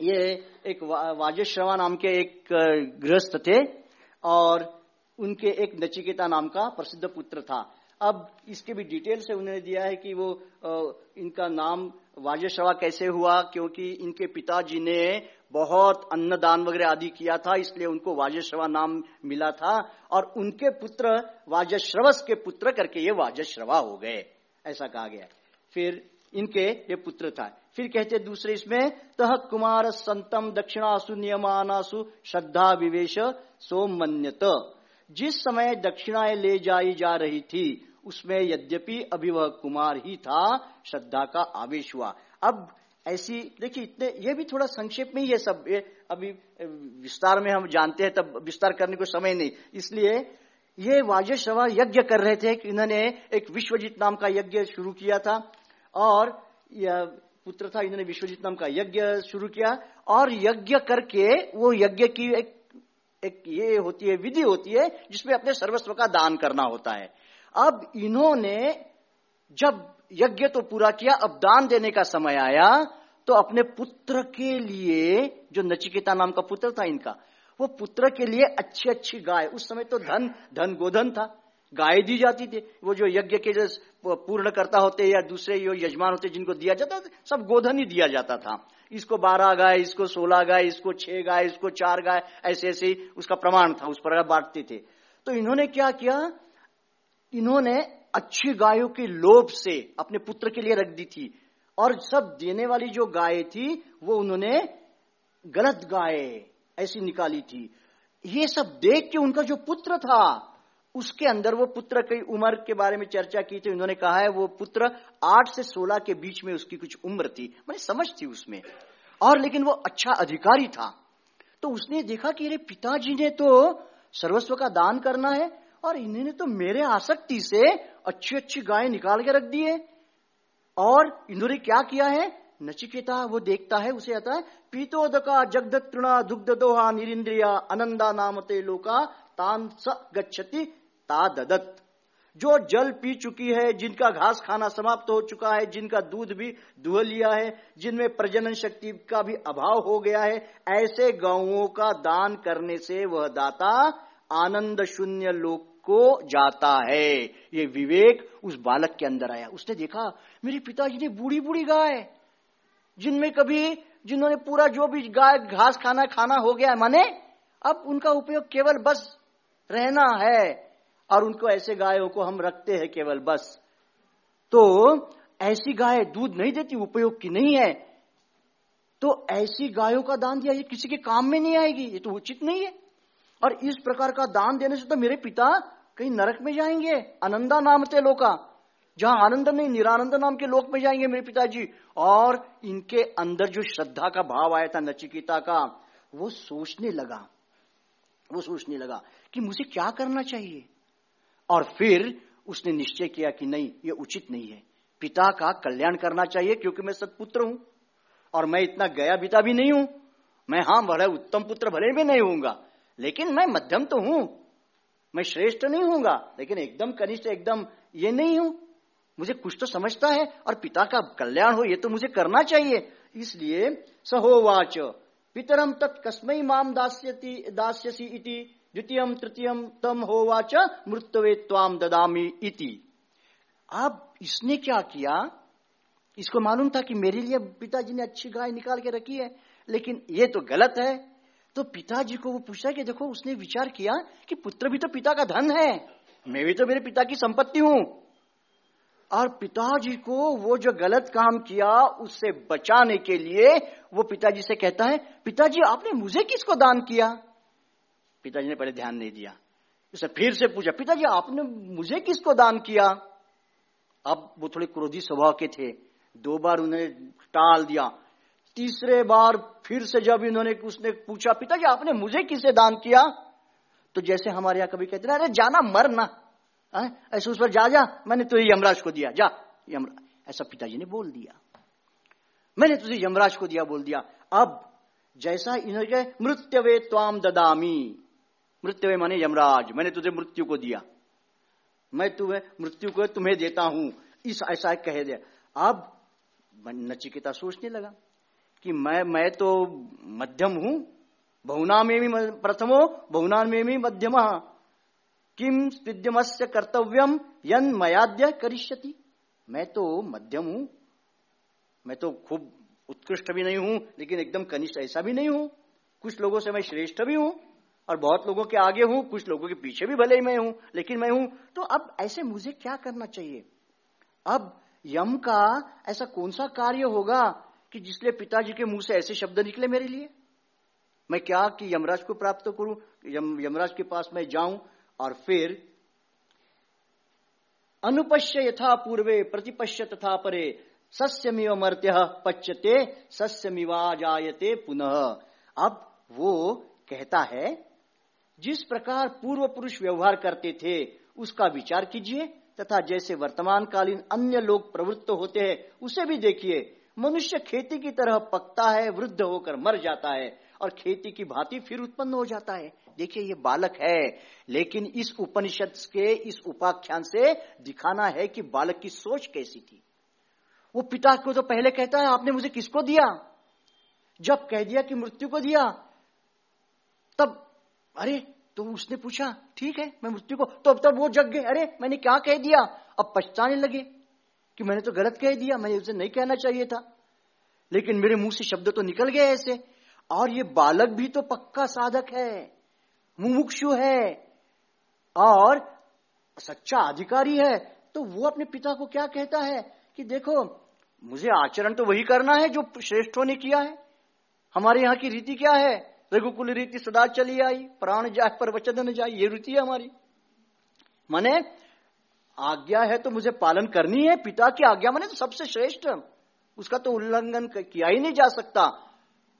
ये एक वाजेश्रवा नाम के एक गृहस्थ थे और उनके एक नचिकेता नाम का प्रसिद्ध पुत्र था। अब इसके भी डिटेल से उन्होंने दिया है कि वो इनका नाम वाजश्रवा कैसे हुआ, क्योंकि इनके पिताजी ने बहुत अन्नदान वगैरह आदि किया था, इसलिए उनको वाजश्रवा नाम मिला था और उनके पुत्र वाजश्रवस के पुत्र करके ये वाजश्रवा हो गए, ऐसा कहा गया। फिर इनके ये पुत्र था। फिर कहते दूसरे इसमें, तह कुमार संतम दक्षिणासु नियमानासु श्रद्धा विवेश सोमन्यत। जिस समय दक्षिणाएँ ले जाई जा रही थी, उसमें यद्यपि अभी वह कुमार ही था, श्रद्धा का आवेश हुआ। अब ऐसी, देखिए, इतने, ये भी थोड़ा संक्षेप में ही है सब, ये अभी विस्तार में हम जानते हैं, तब विस्तार करने को समय नहीं। इसलिए ये वाजश्रवा यज्ञ कर रहे थे, कि इन्होंने एक विश्वजीत नाम का यज्ञ शुरू किया था, और पुत्र था, इन्होंने विश्वजीत नाम का यज्ञ शुरू किया, और यज्ञ करके वो यज्ञ की एक एक ये होती है, विधि होती है, जिसमें अपने सर्वस्व का दान करना होता है। अब इन्होंने जब यज्ञ तो पूरा किया, अब दान देने का समय आया तो अपने पुत्र के लिए, जो नचिकेता नाम का पुत्र था इनका, वो पुत्र के लिए अच्छी अच्छी गाय, उस समय तो धन धन गोधन था। गाय दी जाती थी। वो जो यज्ञ के जो पूर्ण करता होते या दूसरे जो यजमान होते जिनको दिया जाता सब गोधन ही दिया जाता था। इसको बारह गाय, इसको सोलह गाय, इसको छह गाय, इसको चार गाय, ऐसे ऐसे उसका प्रमाण था, उस पर बांटते थे। तो इन्होंने क्या किया? इन्होंने अच्छी गायों के लोभ से अपने पुत्र के लिए रख दी थी। और सब देने वाली जो गाय थी, वो उन्होंने गलत गाय ऐसी निकाली थी। ये सब देख के उनका जो पुत्र था उसके अंदर वो पुत्र की उम्र के बारे में चर्चा की थी, उन्होंने कहा है, वो पुत्र आठ से सोलह के बीच में उसकी कुछ उम्र थी। मैंने समझ थी उसमें। और लेकिन वो अच्छा अधिकारी था। तो उसने देखा कि अरे, पिताजी ने तो सर्वस्व का दान करना है, और इन्होंने तो मेरे आसक्ति से अच्छी अच्छी गाय निकाल के रख दी है। और इन्होंने क्या किया है? नचिकेता, वो देखता है, उसे आता है, पीतोदका जगद तृणा दुग्ध दोहा निरिंद्रिया, अनंदा नामते लोका तान स गच्छति ता ददत। जो जल पी चुकी है, जिनका घास खाना समाप्त हो चुका है, जिनका दूध भी दुह लिया है, जिनमें प्रजनन शक्ति का भी अभाव हो गया है, ऐसे गौओं का दान करने से वह दाता आनंद शून्य लोक को जाता है। ये विवेक उस बालक के अंदर आया। उसने देखा, मेरे पिताजी ने बूढ़ी बूढ़ी गाय, जिनमें कभी, जिन्होंने पूरा जो भी गाय, घास खाना खाना हो गया माने अब उनका उपयोग केवल बस रहना है। और उनको ऐसे गायों को हम रखते हैं केवल बस। तो ऐसी गाय दूध नहीं देती, उपयोग की नहीं है। तो ऐसी गायों का दान दिया, ये किसी के काम में नहीं आएगी, ये तो उचित नहीं है। और इस प्रकार का दान देने से तो मेरे पिता कहीं नरक में जाएँगे आनंदा नाम थे लोका। जहाँ आनंद नहीं, निरानंद नाम के लोक में जाएँगे मेरे पिताजी। और इनके अंदर जो श्रद्धा का भाव आया था, नचिकिता का, वो सोचने लगा। वो सोचने लगा कि मुझे क्या करना चाहिए? और फिर उसने निश्चय किया कि नहीं, ये उचित नहीं है। पिता का कल्याण करना चाहिए क्योंकि मैं सतपुत्र हूँ और मैं इतना गया बिता भी नहीं हूँ। मैं हाँ बड़े उत्तम पुत्र भले भी नहीं हूँगा लेकिन मैं मध्यम तो हूँ। मैं श्रेष्ठ नहीं हूँगा लेकिन एकदम कनिष्ठ, एकदम ये नहीं हूँ। मुझे कुछ तो समझता है और पिता का कल्याण हो, ये तो मुझे करना चाहिए। इसलिए सहोवाच पितरम तत्कस्मय माम दास्यति, दास्यसी इति। द्वितीय, तृतीय, तम होवाच मृत्यवे त्वाम ददामी इति। अब इसने क्या किया? इसको मालूम था कि मेरे लिए पिताजी ने अच्छी गाय निकाल के रखी है, लेकिन ये तो गलत है। तो पिताजी को वो पूछा कि देखो, उसने विचार किया कि पुत्र भी तो पिता का धन है, मैं भी तो मेरे पिता की संपत्ति हूँ। और पिताजी को वो जो गलत काम किया, उससे बचाने के लिए वो पिताजी से कहता है, पिताजी, आपने मुझे किसको दान किया? पिताजी ने पहले ध्यान नहीं दिया। उसे फिर से पूछा, पिताजी, आपने मुझे किसको दान किया? अब वो थोड़े क्रोधी स्वभाव के थे। दो बार उन्हें टाल दिया। तीसरे बार फिर से जब इन्होंने उसने पूछा, पिताजी, आपने मुझे किसे दान किया? तो जैसे हमारे यहाँ कभी कहते ना, अरे, जाना, मर ना। ऐसे उस पर, जा जा, मैंने तुझे यमराज को दिया, जा। यमराज ऐसा पिताजी ने बोल दिया। मैंने तुझे यमराज को दिया, बोल दिया। अब जैसा इन्होंने मृत्यवे त्वाम ददामी। मृत्यवे माने यमराज, मैंने तुझे मृत्यु को दिया। मैं तुम्हें मृत्यु को तुम्हें देता हूँ, इस ऐसा कह दिया। अब नचिकेता सोचने लगा कि मैं मैं तो मध्यम हूँ बहुना में भी प्रथमो बहुना में भी मध्यम। किम विद्यम से कर्तव्यम यन मयाद्य करिष्यति? मैं तो मध्यम हूँ। मैं तो खूब उत्कृष्ट भी नहीं हूँ, लेकिन एकदम कनिष्ठ ऐसा भी नहीं हूँ। कुछ लोगों से मैं श्रेष्ठ भी हूँ। और बहुत लोगों के आगे हूँ कुछ लोगों के पीछे भी भले ही मैं हूँ लेकिन मैं हूँ। तो अब ऐसे मुझे क्या करना चाहिए? अब यम का ऐसा कौन सा कार्य होगा कि जिसलिए पिताजी के मुँह से ऐसे शब्द निकले मेरे लिए? मैं क्या कि यमराज को प्राप्त करूँ? यम, यमराज के पास मैं जाऊँ और फिर अनुपश्य यथा पूर्वे प्रतिपश्य तथा परे सस्यमिव मर्त्य पच्यते सस्यमिवा जायते पुनः। अब वो कहता है जिस प्रकार पूर्व पुरुष व्यवहार करते थे, उसका विचार कीजिए, तथा जैसे वर्तमान कालीन अन्य लोग प्रवृत्त होते हैं, उसे भी देखिए। मनुष्य खेती की तरह पकता है, वृद्ध होकर मर जाता है, और खेती की भांति फिर उत्पन्न हो जाता है। देखिए, ये बालक है, लेकिन इस उपनिषद के इस उपाख्यान से दिखाना है कि बालक की सोच कैसी थी। वो पिता को तो पहले कहता है, आपने मुझे किसको दिया? जब कह दिया कि मृत्यु को दिया, तब अरे तो उसने पूछा, ठीक है, मैं मृत्यु को तो अब तब वो जग गए। अरे, मैंने क्या कह दिया? अब पछताने लगे कि मैंने तो गलत कह दिया, मैंने उसे नहीं कहना चाहिए था। लेकिन मेरे मुँह से शब्द तो निकल गए ऐसे। और ये बालक भी तो पक्का साधक है, मुमुक्षु है, और सच्चा अधिकारी है। तो वो अपने पिता को क्या कहता है कि देखो, मुझे आचरण तो वही करना है जो श्रेष्ठों ने किया है। हमारे यहाँ की रीति क्या है? रघुकुल रीति सदा चली आई, प्राण जाए पर वचन जाए ये रीति है हमारी। माने, आज्ञा है तो मुझे पालन करनी है, पिता की आज्ञा माने तो सबसे श्रेष्ठ। उसका तो उल्लंघन किया ही नहीं जा सकता।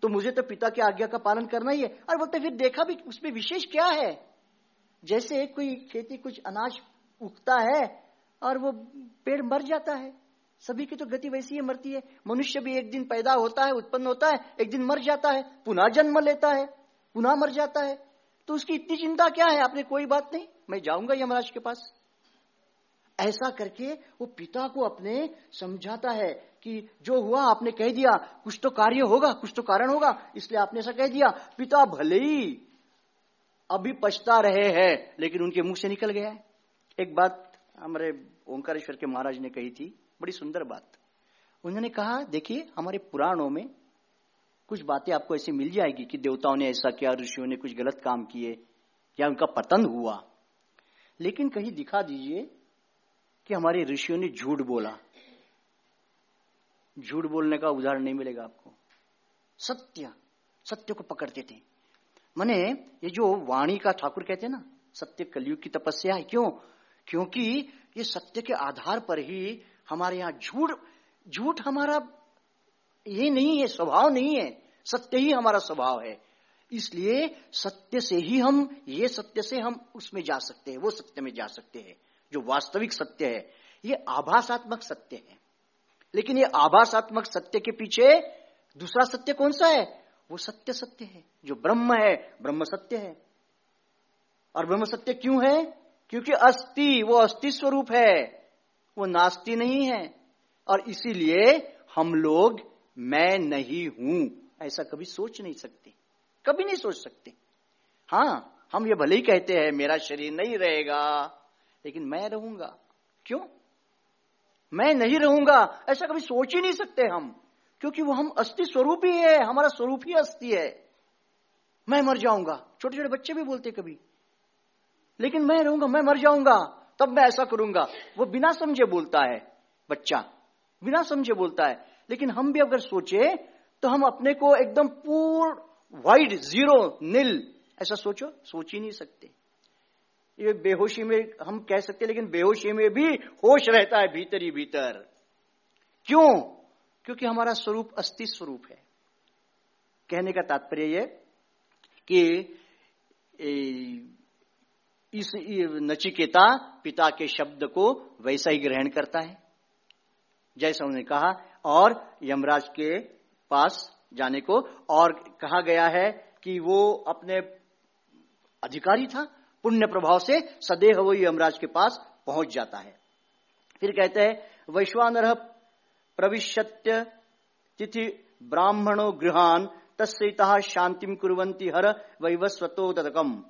तो मुझे तो पिता की आज्ञा का पालन करना ही है। और बोलते फिर देखा भी, उसमें विशेष क्या है? जैसे कोई खेती कुछ अनाज उगता है, और वो पेड़ मर जाता है। सभी की तो गति वैसी ही मरती है। मनुष्य भी एक दिन पैदा होता है, उत्पन्न होता है, एक दिन मर जाता है, पुनः जन्म लेता है, पुनः मर जाता है। तो उसकी इतनी चिंता क्या है? आपने कोई बात नहीं, मैं जाऊँगा यमराज के पास। ऐसा करके वो पिता को अपने समझाता है कि जो हुआ आपने कह दिया, कुछ तो कार्य होगा, कुछ तो कारण होगा, इसलिए आपने ऐसा कह दिया। पिता भले ही अभी पछता रहे हैं, लेकिन उनके मुँह से निकल गया है। एक बात हमारे ओंकारेश्वर के महाराज ने कही थी बड़ी सुंदर बात। उन्होंने कहा, देखिए, हमारे पुराणों में कुछ बातें आपको ऐसी मिल जाएगी कि देवताओं ने ऐसा किया, ऋषियों ने कुछ गलत काम किए, या उनका पतन हुआ। लेकिन कहीं दिखा दीजिए कि हमारे ऋषियों ने झूठ बोला। झूठ बोलने का उदाहरण नहीं मिलेगा आपको। सत्य सत्य को पकड़ते थे। मने, ये जो वाणी का ठाकुर कहते हैं ना, सत्य कलयुग की तपस्या है। क्यों? क्योंकि ये सत्य के आधार पर ही हमारे यहाँ झूठ झूठ हमारा ये नहीं है, स्वभाव नहीं है, सत्य ही हमारा स्वभाव है। इसलिए सत्य से ही हम, ये सत्य से हम उसमें जा सकते हैं, वो सत्य में जा सकते हैं, जो वास्तविक सत्य है। ये आभासात्मक सत्य है। लेकिन ये आभासात्मक सत्य के पीछे दूसरा सत्य कौन सा है? वो सत्य सत्य है, जो ब्रह्म है, ब्रह्म सत्य है। और ब्रह्म सत्य क्यों है? क्योंकि अस्थि, वो अस्थि स्वरूप है। वो नास्ति नहीं है। और इसीलिए हम लोग, मैं नहीं हूँ। ऐसा कभी सोच नहीं सकते। कभी नहीं सोच सकते। हाँ हम ये भले ही कहते हैं, मेरा शरीर नहीं रहेगा, लेकिन मैं रहूँगा। क्यों? मैं नहीं रहूँगा। ऐसा कभी सोच ही नहीं सकते हम। क्योंकि वो हम अस्थि स्वरूप ही है, हमारा स्वरूप ही अस्थि है। मैं मर जाऊँगा। छोटे छोटे बच्चे भी बोलते कभी। लेकिन मैं रहूँगा, मैं मर जाऊँगा। तब मैं ऐसा करूँगा। वो बिना समझे बोलता है, बच्चा, बिना समझे बोलता है। लेकिन हम भी अगर सोचे तो हम अपने को एकदम पूर्ण वाइड ज़ीरो नील ऐसा सोचो, सोच ही नहीं सकते। ये बेहोशी में हम कह सकते लेकिन बेहोशी में भी होश रहता है भीतर ही भीतर। क्यों? क्योंकि हमारा स्वरूप अस्थि स्वरूप है। कहने का तात्पर्य यह कि इस नचिकेता पिता के शब्द को वैसा ही ग्रहण करता है। जैसा उन्होंने कहा, और यमराज के पास जाने को, और कहा गया है कि वो अपने अधिकारी था, पुण्य प्रभाव से सदैव वो यमराज के पास पहुँच जाता है। फिर कहते हैं, वैश्वानर प्रविश्यत्य तिथि ब्राह्मणो गृहान तस्ता शांतिम कुरंती हर वैवस्वतो ददकम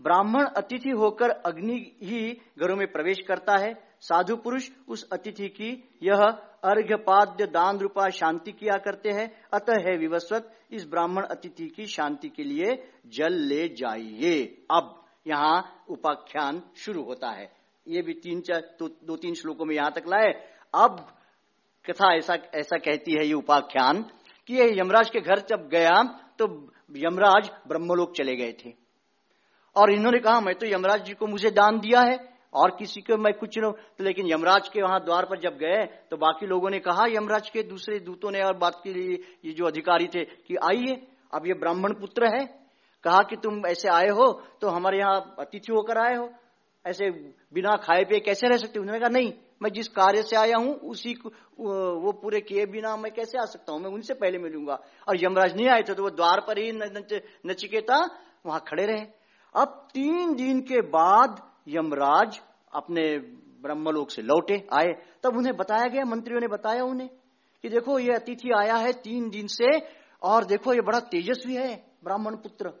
ब्राह्मण अतिथि होकर अग्नि ही घरों में प्रवेश करता है। साधु पुरुष उस अतिथि की यह अर्घ्यपाद्य दान रूपा शांति किया करते हैं। अतः है विवस्वत इस ब्राह्मण अतिथि की शांति के लिए जल ले जाइए। अब यहाँ उपाख्यान शुरू होता है। ये भी तीन चार दो, दो तीन श्लोकों में यहाँ तक लाए। अब कथा ऐसा ऐसा कहती है ये उपाख्यान कि ये यमराज के घर जब गया तो यमराज ब्रह्मलोक चले गए थे। और इन्होंने कहा, मैं तो यमराज जी को मुझे दान दिया है, और किसी को मैं कुछ न तो लेकिन यमराज के वहाँ द्वार पर जब गए तो बाकी लोगों ने कहा, यमराज के दूसरे दूतों ने और बात के लिए ये जो अधिकारी थे कि आइए, अब ये ब्राह्मण पुत्र है, कहा कि तुम ऐसे आए हो तो हमारे यहाँ अतिथि होकर आए हो। ऐसे बिना खाए पिए कैसे रह सकते? उन्होंने कहा, नहीं, मैं जिस कार्य से आया हूँ, उसी को, वो पूरे किए बिना मैं कैसे आ सकता हूँ? मैं उनसे पहले मिलूँगा। और यमराज नहीं आए थे तो वो द्वार पर ही नचिकेता वहाँ खड़े रहे। अब तीन दिन के बाद यमराज अपने ब्रह्मलोक से लौटे, आए। तब उन्हें बताया गया, मंत्रियों ने बताया उन्हें कि देखो, ये अतिथि आया है तीन दिन से, और देखो, ये बड़ा तेजस्वी है, ब्राह्मण पुत्र।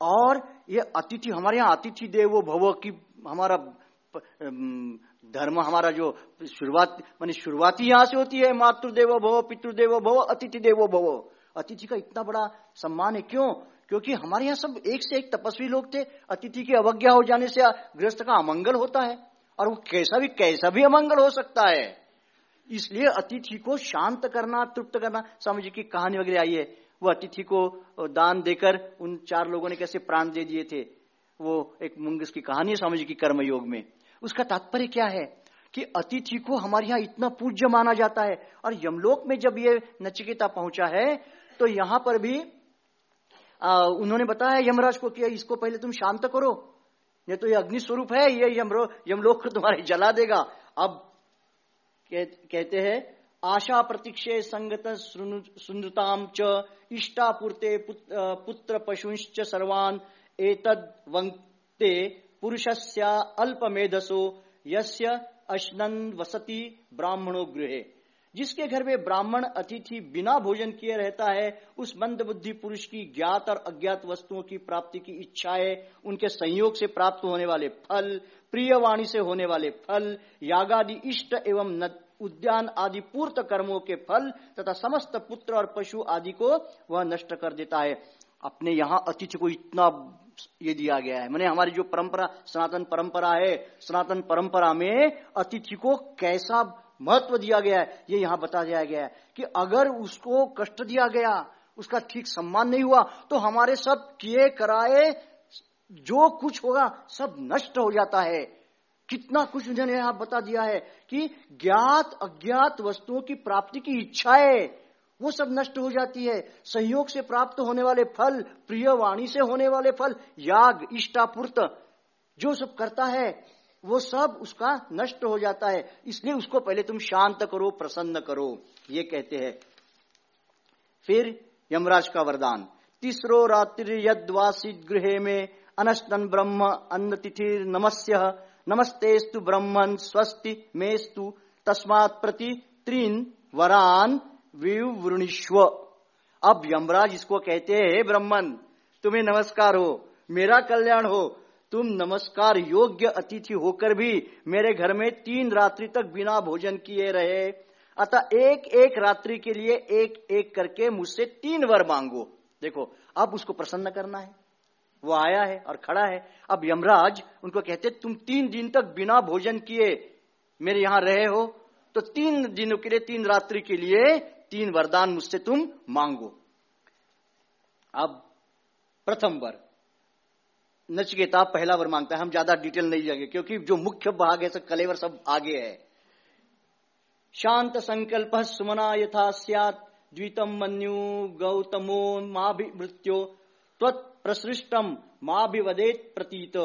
और ये अतिथि, हमारे यहाँ अतिथि देवो भव की हमारा धर्म, हमारा जो शुरुआत, मान शुरुआती यहाँ से होती है, मातृदेवो भव, पितृदेवो भव, अतिथि देवो भव। अतिथि का इतना बड़ा सम्मान है, क्यों? क्योंकि हमारे यहाँ सब एक से एक तपस्वी लोग थे, अतिथि की अवज्ञा हो जाने से गृहस्थ का अमंगल होता है, और वो कैसा भी कैसा भी अमंगल हो सकता है। इसलिए अतिथि को शांत करना, तृप्त करना, स्वामी जी की कहानी वगैरह आई है। वो अतिथि को दान देकर उन चार लोगों ने कैसे प्राण दे दिए थे, वो एक मुंगस की कहानी है स्वामी जी की कर्मयोग में। उसका तात्पर्य क्या है कि अतिथि को हमारे यहाँ इतना पूज्य माना जाता है, और यमलोक में जब ये नचिकेता पहुँचा है तो यहाँ पर भी उन्होंने बताया यमराज को कि इसको पहले तुम शांत करो। ये तो ये अग्नि स्वरूप है ये यमरो यमलोक तुम्हारे जला देगा। अब कह, कहते हैं आशा प्रतीक्षे संगत सुनृताम च इष्टापूर्ते पुत्र पशुश्च सर्वान एतद वंक्ते पुरुषस्य अल्पमेधसो यस्य अश्नन वसति ब्राह्मणो गृहे। जिसके घर में ब्राह्मण अतिथि बिना भोजन किए रहता है, उस मंद बुद्धि पुरुष की ज्ञात और अज्ञात वस्तुओं की प्राप्ति की इच्छा है। उनके संयोग से प्राप्त होने वाले फल प्रिय वाणी से होने वाले फल, यागादि इष्ट एवं उद्यान आदि पूर्त कर्मों के फल तथा समस्त पुत्र और पशु आदि को वह नष्ट कर देता है। अपने यहाँ अतिथि को इतना ये दिया गया है। मैंने हमारी जो परंपरा, सनातन परंपरा है, सनातन परंपरा में अतिथि को कैसा महत्व दिया गया है, ये यहाँ बता दिया गया है कि अगर उसको कष्ट दिया गया, उसका ठीक सम्मान नहीं हुआ तो हमारे सब किए कराए, जो कुछ होगा, सब नष्ट हो जाता है। कितना कुछ उन्होंने यहाँ बता दिया है कि ज्ञात, अज्ञात वस्तुओं की प्राप्ति की इच्छा है वो सब नष्ट हो जाती है। संयोग से प्राप्त होने वाले फल, प्रिय वाणी से होने वाले फल, याग, इष्टापूर्त, जो सब करता है वो सब उसका नष्ट हो जाता है। इसलिए उसको पहले तुम शांत करो, प्रसन्न करो। ये कहते हैं। फिर यमराज का वरदान। तीसरो रात्रि यदवासी गृह में अनस्तन ब्रह्म अन्न तिथि नमस्य। नमस्तेस्तु ब्रह्मन स्वस्ति मेस्तु। तस्मात प्रति त्रीन वरान विवृणीश्व अब यमराज इसको कहते हैं ब्रह्मन, तुम्हें नमस्कार हो। मेरा कल्याण हो। तुम नमस्कार योग्य अतिथि होकर भी मेरे घर में तीन रात्रि तक बिना भोजन किए रहे। अतः एक एक रात्रि के लिए एक एक करके मुझसे तीन वर मांगो। देखो, अब उसको प्रसन्न करना है। वो आया है और खड़ा है। अब यमराज, उनको कहते, तुम तीन दिन तक बिना भोजन किए मेरे यहाँ रहे हो। तो तीन दिनों के लिए, तीन रात्रि के लिए तीन वरदान मुझसे तुम मांगो। अब प्रथम वर। नचकेता पहला वर माँगता है, हम ज़्यादा डिटेल नहीं जाएँगे, क्योंकि जो मुख्य भाग है, सब कलेवर सब आगे है। शांत संकल्प सुमना यथा सियात, द्वितम मन्यु गौतमो मृत्यो प्रसृष्टम माभिवदेत प्रतीत।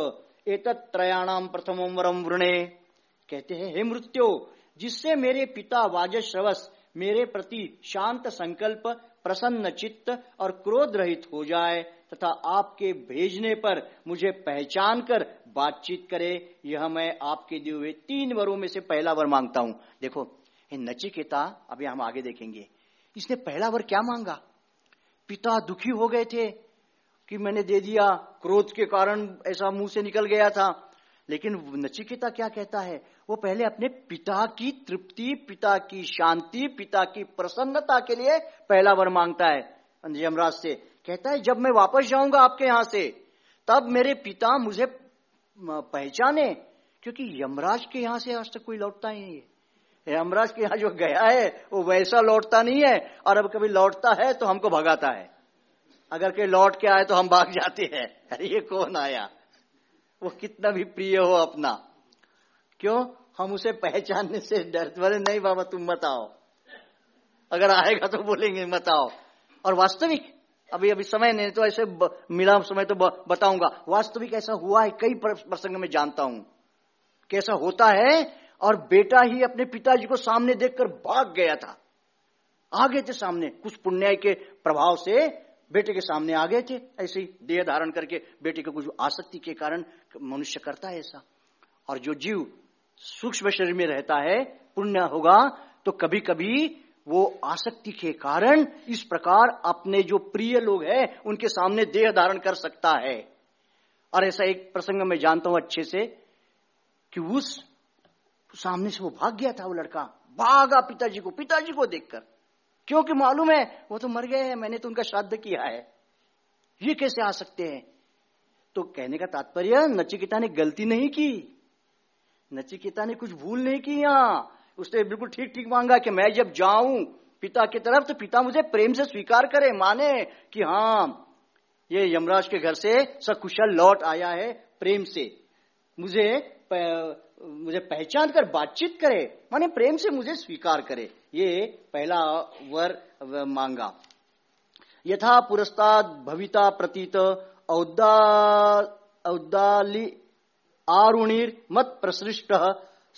एतत् त्रयाणाम प्रथम वरम वृणे। कहते हैं, हे मृत्यो, जिससे मेरे पिता वाजश्रवस, मेरे प्रति शांत संकल्प, प्रसन्न चित्त और क्रोध रहित हो जाए तथा आपके भेजने पर मुझे पहचान कर बातचीत करे। यह मैं आपके दिए हुए तीन वरों में से पहला वर माँगता हूँ। देखो नचिकेता, अभी हम आगे देखेंगे। इसने पहला वर क्या मांगा? पिता दुखी हो गए थे कि मैंने दे दिया। क्रोध के कारण ऐसा मुँह से निकल गया था। लेकिन नचिकेता क्या कहता है? वो पहले अपने पिता की तृप्ति, पिता की शांति, पिता की प्रसन्नता के लिए पहला वर माँगता है। यमराज से कहता है, जब मैं वापस जाऊँगा आपके यहाँ से, तब मेरे पिता मुझे पहचाने, क्योंकि यमराज के यहाँ से आज तक कोई लौटता ही नहीं है। यमराज के यहाँ जो गया है, वो वैसा लौटता नहीं है, और अब कभी लौटता है तो हमको भगाता है। अगर कोई लौट के आए तो हम भाग जाते हैं। अरे, ये कौन आया? वो कितना भी प्रिय हो अपना। क्यों? हम उसे पहचानने से डरते, बोले, नहीं बाबा, तुम मत आओ। अगर आएगा तो बोलेंगे, मत आओ। और वास्तविक अभी अभी समय नहीं तो ऐसे मिला समय तो बताऊँगा। वास्तविक ऐसा हुआ है, कई प्रसंग में जानता हूँ। कैसा होता है और बेटा ही अपने पिताजी को सामने देखकर भाग गया था। आगे थे सामने, कुछ पुण्य के प्रभाव से बेटे के सामने आ गए थे। ऐसे ही देह धारण करके बेटे को कुछ आसक्ति के कारण मनुष्य करता है ऐसा। और जो जीव सूक्ष्म शरीर में रहता है, पुण्य होगा तो कभी कभी वो आसक्ति के कारण इस प्रकार अपने जो प्रिय लोग हैं, उनके सामने देह धारण कर सकता है। और ऐसा एक प्रसंग में जानता हूँ अच्छे से, कि उस सामने से वो भाग गया था वो लड़का, भागा पिताजी को पिताजी को देखकर। क्योंकि मालूम है, वो तो मर गए हैं, मैंने तो उनका श्राद्ध किया है। ये कैसे आ सकते हैं? तो कहने का तात्पर्य, नचिकिता ने गलती नहीं की। नचिकिता ने कुछ भूल नहीं की यहाँ। उसने बिल्कुल ठीक ठीक मांगा कि मैं जब जाऊँ पिता की तरफ़ तो पिता मुझे प्रेम से स्वीकार करे, माने कि हाँ ये यमराज के घर से सकुशल लौट आया है प्रेम से। मुझे मुझे पहचान कर बातचीत करे, माने प्रेम से मुझे स्वीकार करे। ये पहला वर मांगा। यथा पुरस्ताद भविता प्रतीत औदा औदाली आरुणिर मत प्रसृष्ट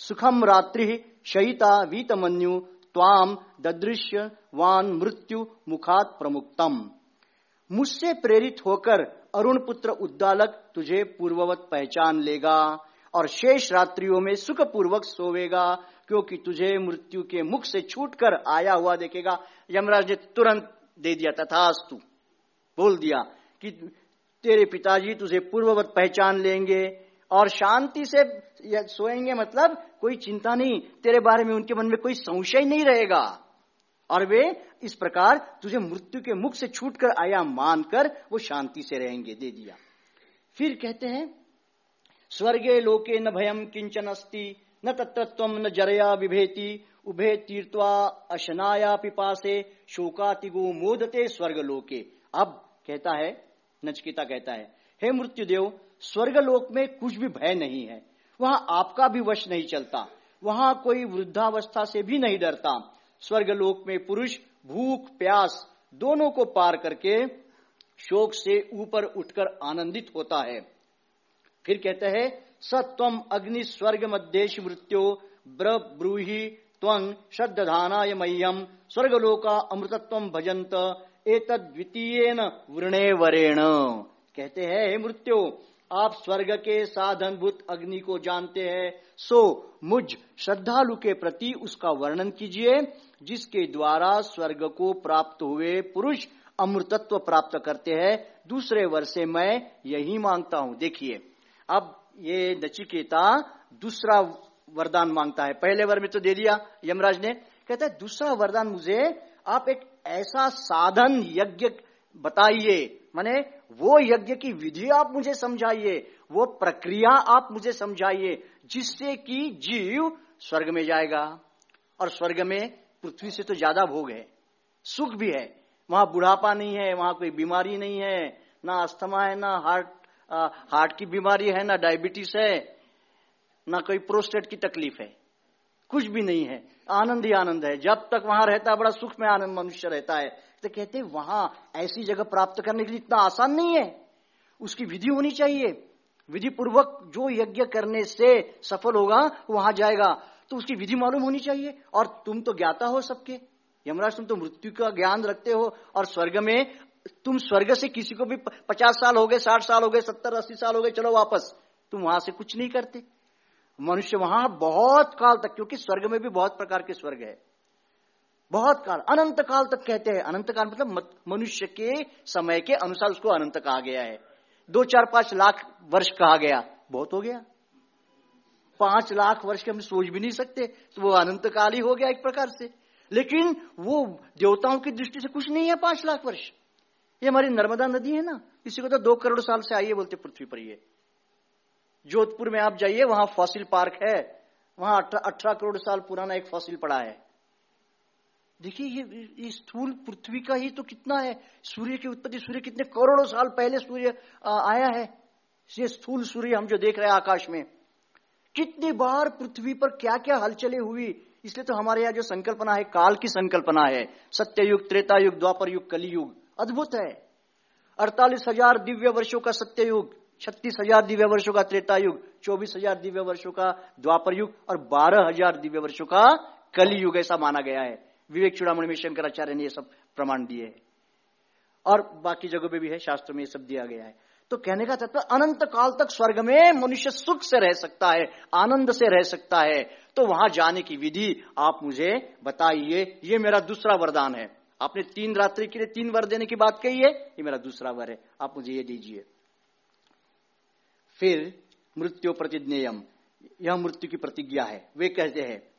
सुखम रात्रि शयिता वीतमन्यु त्वाम ददृश्य वान मृत्यु मुखात प्रमुक्तम। मुझसे प्रेरित होकर अरुण पुत्र उद्दालक तुझे पूर्ववत पहचान लेगा और शेष रात्रियों में सुखपूर्वक सोवेगा, क्योंकि तुझे मृत्यु के मुख से छूटकर आया हुआ देखेगा। यमराज ने तुरंत दे दिया, तथास्तु। बोल दिया कि तेरे पिताजी तुझे पूर्ववत पहचान लेंगे और शांति से सोएँगे मतलब कोई चिंता नहीं, तेरे बारे में उनके मन में कोई संशय नहीं रहेगा। और वे इस प्रकार तुझे मृत्यु के मुख से छूटकर आया मानकर वो शांति से रहेंगे, दे दिया। फिर कहते हैं, स्वर्गे लोके न भयम किंचन अस्ति, न तत्व न जरया विभेति उभे तीर्थवा अशनाया पिपासे शोकातिगो मोदते स्वर्ग लोके अब कहता है, नचकिता कहता है, हे मृत्युदेव स्वर्ग लोक में कुछ भी भय नहीं है। वहाँ आपका भी वश नहीं चलता। वहाँ कोई वृद्धावस्था से भी नहीं डरता। स्वर्ग लोक में पुरुष, भूख, प्यास दोनों को पार करके शोक से ऊपर उठकर आनंदित होता है। फिर कहते हैं सत्वम अग्नि स्वर्ग मध्येश मृत्यो ब्रूहि त्वं श्रद्धानाय मह्यम स्वर्गलोका अमृतत्व भजंत एक द्वितीय वृणे वरेण। कहते हैं, हे मृत्यु आप स्वर्ग के साधनभूत अग्नि को जानते हैं, सो मुझ श्रद्धालु के प्रति उसका वर्णन कीजिए, जिसके द्वारा स्वर्ग को प्राप्त हुए पुरुष अमृतत्व प्राप्त करते हैं। दूसरे वर्षे मैं यही माँगता हूँ। देखिए, अब ये नचिकेता दूसरा वरदान माँगता है। पहले वर में तो दे दिया यमराज ने। कहता है, दूसरा वरदान मुझे, आप एक ऐसा साधन यज्ञ बताइए माने वो यज्ञ की विधि आप मुझे समझाइए वो प्रक्रिया आप मुझे समझाइए जिससे कि जीव स्वर्ग में जाएगा और स्वर्ग में पृथ्वी से तो ज़्यादा भोग है सुख भी है। वहाँ बुढ़ापा नहीं है वहाँ कोई बीमारी नहीं है ना अस्थमा है ना हार्ट आ, हार्ट की बीमारी है ना डायबिटीज़ है ना कोई प्रोस्टेट की तकलीफ़ है। कुछ भी नहीं है आनंद ही आनंद है। जब तक वहाँ रहता है बड़ा सुख में आनंद मनुष्य रहता है। तो कहते हैं, वहाँ ऐसी जगह प्राप्त करने के लिए इतना आसान नहीं है। उसकी विधि होनी चाहिए। विधि पूर्वक जो यज्ञ करने से सफल होगा, वहाँ जाएगा। तो उसकी विधि मालूम होनी चाहिए। और तुम तो ज्ञाता हो सबके। यमराज, तुम तो मृत्यु का ज्ञान रखते हो। और स्वर्ग में तुम स्वर्ग से किसी को भी पचास साल हो गए, साठ साल हो गए, सत्तर, अस्सी साल हो गए, चलो वापस। तुम वहाँ से कुछ नहीं करते। मनुष्य वहाँ बहुत काल तक, क्योंकि स्वर्ग में भी बहुत प्रकार के स्वर्ग है। बहुत काल, अनंत काल तक कहते हैं। अनंत काल मतलब मनुष्य के समय के अनुसार उसको अनंत कहा गया है। दो चार पाँच लाख वर्ष कहा गया। बहुत हो गया। पाँच लाख वर्ष के हम सोच भी नहीं सकते तो वो अनंत काल ही हो गया एक प्रकार से। लेकिन वो देवताओं की दृष्टि से कुछ नहीं है पाँच लाख वर्ष। ये हमारी नर्मदा नदी है ना, इसी को तो दो करोड़ साल से आइए बोलते पृथ्वी पर ये जोधपुर में आप जाइए, वहाँ फॉसिल पार्क है। वहाँ अठारह करोड़ साल पुराना एक फॉसिल पड़ा है। देखिए ये, स्थूल पृथ्वी का ही तो कितना है? सूर्य की उत्पत्ति सूर्य कितने करोड़ों साल पहले सूर्य आया है? ये स्थूल सूर्य हम जो देख रहे हैं आकाश में। कितनी बार पृथ्वी पर क्या क्या हलचले हुई? इसलिए तो हमारे यहाँ जो संकल्पना है काल की संकल्पना है। सत्य युग त्रेता युग द्वापर युग कली युग अद्भुत है। अड़तालीस हज़ार दिव्य वर्षों का सत्य युग छत्तीस हज़ार दिव्य वर्षों का त्रेता युग चौबीस हज़ार दिव्य वर्षों का द्वापर युग और बारह हज़ार दिव्य वर्षों का कली युग ऐसा माना गया है। विवेक चुड़ामणि में शंकराचार्य ने ये सब प्रमाण दिए है। और बाकी जगहों पे भी है, शास्त्र में ये सब दिया गया है। तो कहने का तत्व, अनंत काल तक स्वर्ग में मनुष्य सुख से रह सकता है, आनंद से रह सकता है। तो वहाँ जाने की विधि आप मुझे बताइए, ये मेरा दूसरा वरदान है। आपने तीन रात्रि के लिए तीन वर देने की बात कही है, ये मेरा दूसरा वर है। आप मुझे ये दीजिए। फिर मृत्यु प्रतिज्ञेयम यह मृत्यु की प्रतिज्ञा है। वे कहते हैं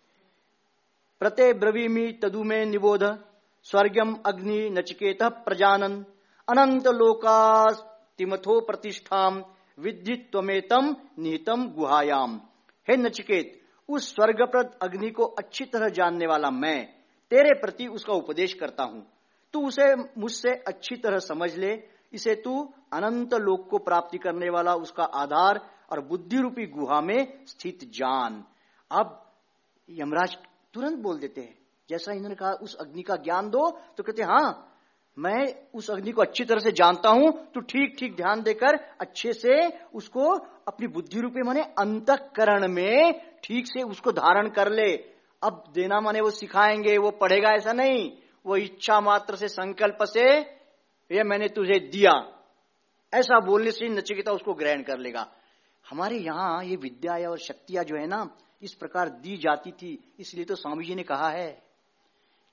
प्रते ब्रवीमी तदु में निबोध स्वर्गम अग्नि नचिकेत प्रजानन। अनंत लोकास्तिमथो प्रतिष्ठा विद्युत्वमेतम निहितम गुहायाम। हे नचिकेत, उस स्वर्गप्रद अग्नि को अच्छी तरह जानने वाला मैं, तेरे प्रति उसका उपदेश करता हूँ। तू उसे मुझसे अच्छी तरह समझ ले, इसे तू अनंत लोक को प्राप्ति करने वाला उसका आधार और बुद्धि रूपी गुहा में स्थित जान। अब यमराज तुरंत बोल देते हैं। जैसा इन्होंने कहा, उस अग्नि का ज्ञान दो। तो कहते हाँ मैं उस अग्नि को अच्छी तरह से जानता हूँ। तो ठीक ठीक ध्यान देकर अच्छे से उसको अपनी बुद्धि रूपी माने अंतकरण में ठीक से उसको धारण कर ले। अब देना माने वो सिखाएँगे, वो पढ़ेगा ऐसा नहीं। वो इच्छा मात्र से, संकल्प से, ये मैंने तुझे दिया। ऐसा बोलने से नचिकेता उसको ग्रहण कर लेगा। हमारे यहाँ ये विद्या और शक्तियाँ जो है ना इस प्रकार दी जाती थी, इसलिए तो स्वामी जी ने कहा है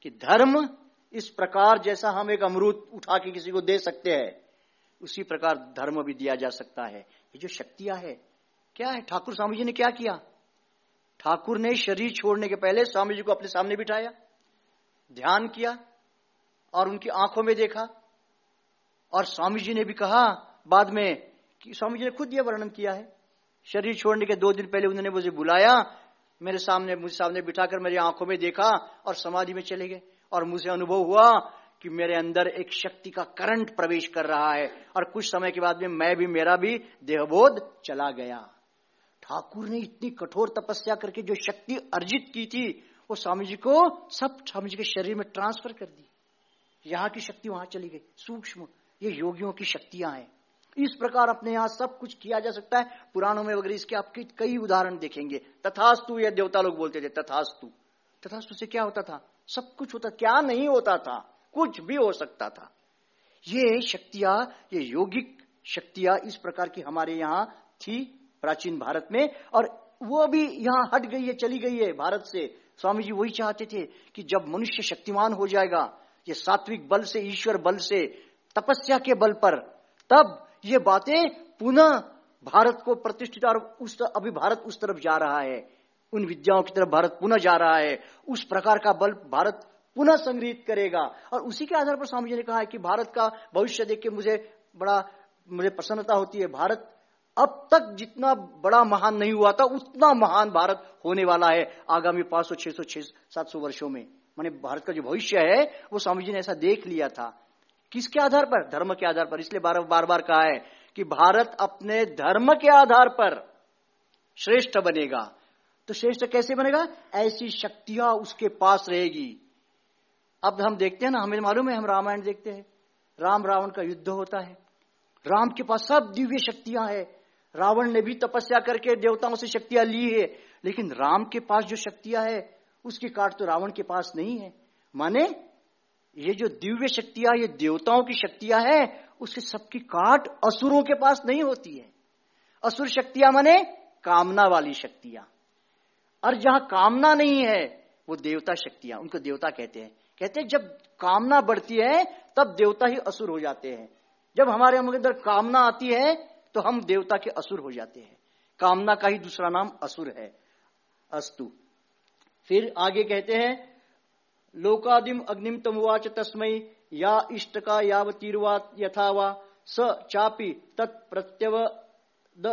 कि धर्म इस प्रकार जैसा हम एक अमरूद उठा के किसी को दे सकते हैं, उसी प्रकार धर्म भी दिया जा सकता है। ये जो शक्तियाँ है, क्या है? ठाकुर स्वामी जी ने क्या किया? ठाकुर ने शरीर छोड़ने के पहले स्वामी जी को अपने सामने बिठाया, ध्यान किया और उनकी आँखों में देखा और स्वामी जी ने भी कहा बाद में कि स्वामी जी ने खुद यह वर्णन किया है, शरीर छोड़ने के दो दिन पहले उन्होंने मुझे बुलाया मेरे सामने, मुझे सामने बिठाकर मेरी आँखों में देखा और समाधि में चले गए। और मुझे अनुभव हुआ कि मेरे अंदर एक शक्ति का करंट प्रवेश कर रहा है और कुछ समय के बाद में मैं भी, मेरा भी देहबोध चला गया। ठाकुर ने इतनी कठोर तपस्या करके जो शक्ति अर्जित की थी, वो स्वामी जी को सब स्वामी जी के शरीर में ट्रांसफ़र कर दी। यहाँ की शक्ति वहाँ चली गई। सूक्ष्म, ये योगियों की शक्तियाँ हैं। इस प्रकार अपने यहाँ सब कुछ किया जा सकता है। पुराणों में वगैरह इसके आपके कई उदाहरण देखेंगे। तथास्तु या देवता लोग बोलते थे, तथास्तु। तथास्तु से क्या होता था? सब कुछ होता, क्या नहीं होता था? कुछ भी हो सकता था। ये शक्तियाँ, ये योगिक शक्तियाँ इस प्रकार की हमारे यहाँ थी प्राचीन भारत में, और वो भी यहाँ हट गई है, चली गई है भारत से। स्वामी जी वही चाहते थे कि जब मनुष्य शक्तिमान हो जाएगा, ये सात्विक बल से, ईश्वर बल से, तपस्या के बल पर, तब ये बातें पुनः भारत को प्रतिष्ठित और उस अभी भारत उस तरफ़ जा रहा है। उन विद्याओं की तरफ़ भारत पुनः जा रहा है। उस प्रकार का बल भारत पुनः संग्रहित करेगा। और उसी के आधार पर स्वामी जी ने कहा है कि भारत का भविष्य देख के मुझे बड़ा, मुझे प्रसन्नता होती है। भारत अब तक जितना बड़ा महान नहीं हुआ था, उतना महान भारत होने वाला है आगामी पाँच सौ, छह सौ, छह सात सौ वर्षो में। माने भारत का जो भविष्य है, वो स्वामी जी ने ऐसा देख लिया था। किसके आधार पर? धर्म के आधार पर। इसलिए बार बार बार कहा है कि भारत अपने धर्म के आधार पर श्रेष्ठ बनेगा। तो श्रेष्ठ कैसे बनेगा? ऐसी शक्तियाँ उसके पास रहेगी। अब हम देखते हैं ना, हमें मालूम है, हम रामायण देखते हैं। राम रावण का युद्ध होता है। राम के पास सब दिव्य शक्तियाँ हैं। रावण ने भी तपस्या करके देवताओं से शक्तियाँ ली है। लेकिन राम के पास जो शक्तियाँ है, उसकी काट तो रावण के पास नहीं है। माने ये जो दिव्य शक्तियाँ, ये देवताओं की शक्तियाँ है उसके सबकी काट असुरों के पास नहीं होती है। असुर शक्तियाँ माने कामना वाली शक्तियाँ। और जहाँ कामना नहीं है, वो देवता शक्तियाँ, उनको देवता कहते हैं। कहते हैं, जब कामना बढ़ती है, तब देवता ही असुर हो जाते हैं। जब हमारे अंदर कामना आती है तो हम देवता के असुर हो जाते हैं। कामना का ही दूसरा नाम असुर है, अस्तु। फिर आगे कहते हैं लोकादिम अग्निम तमुवाच तस्मै, या इष्ट का यथा यथावा स चापी तत्प्रत्यवद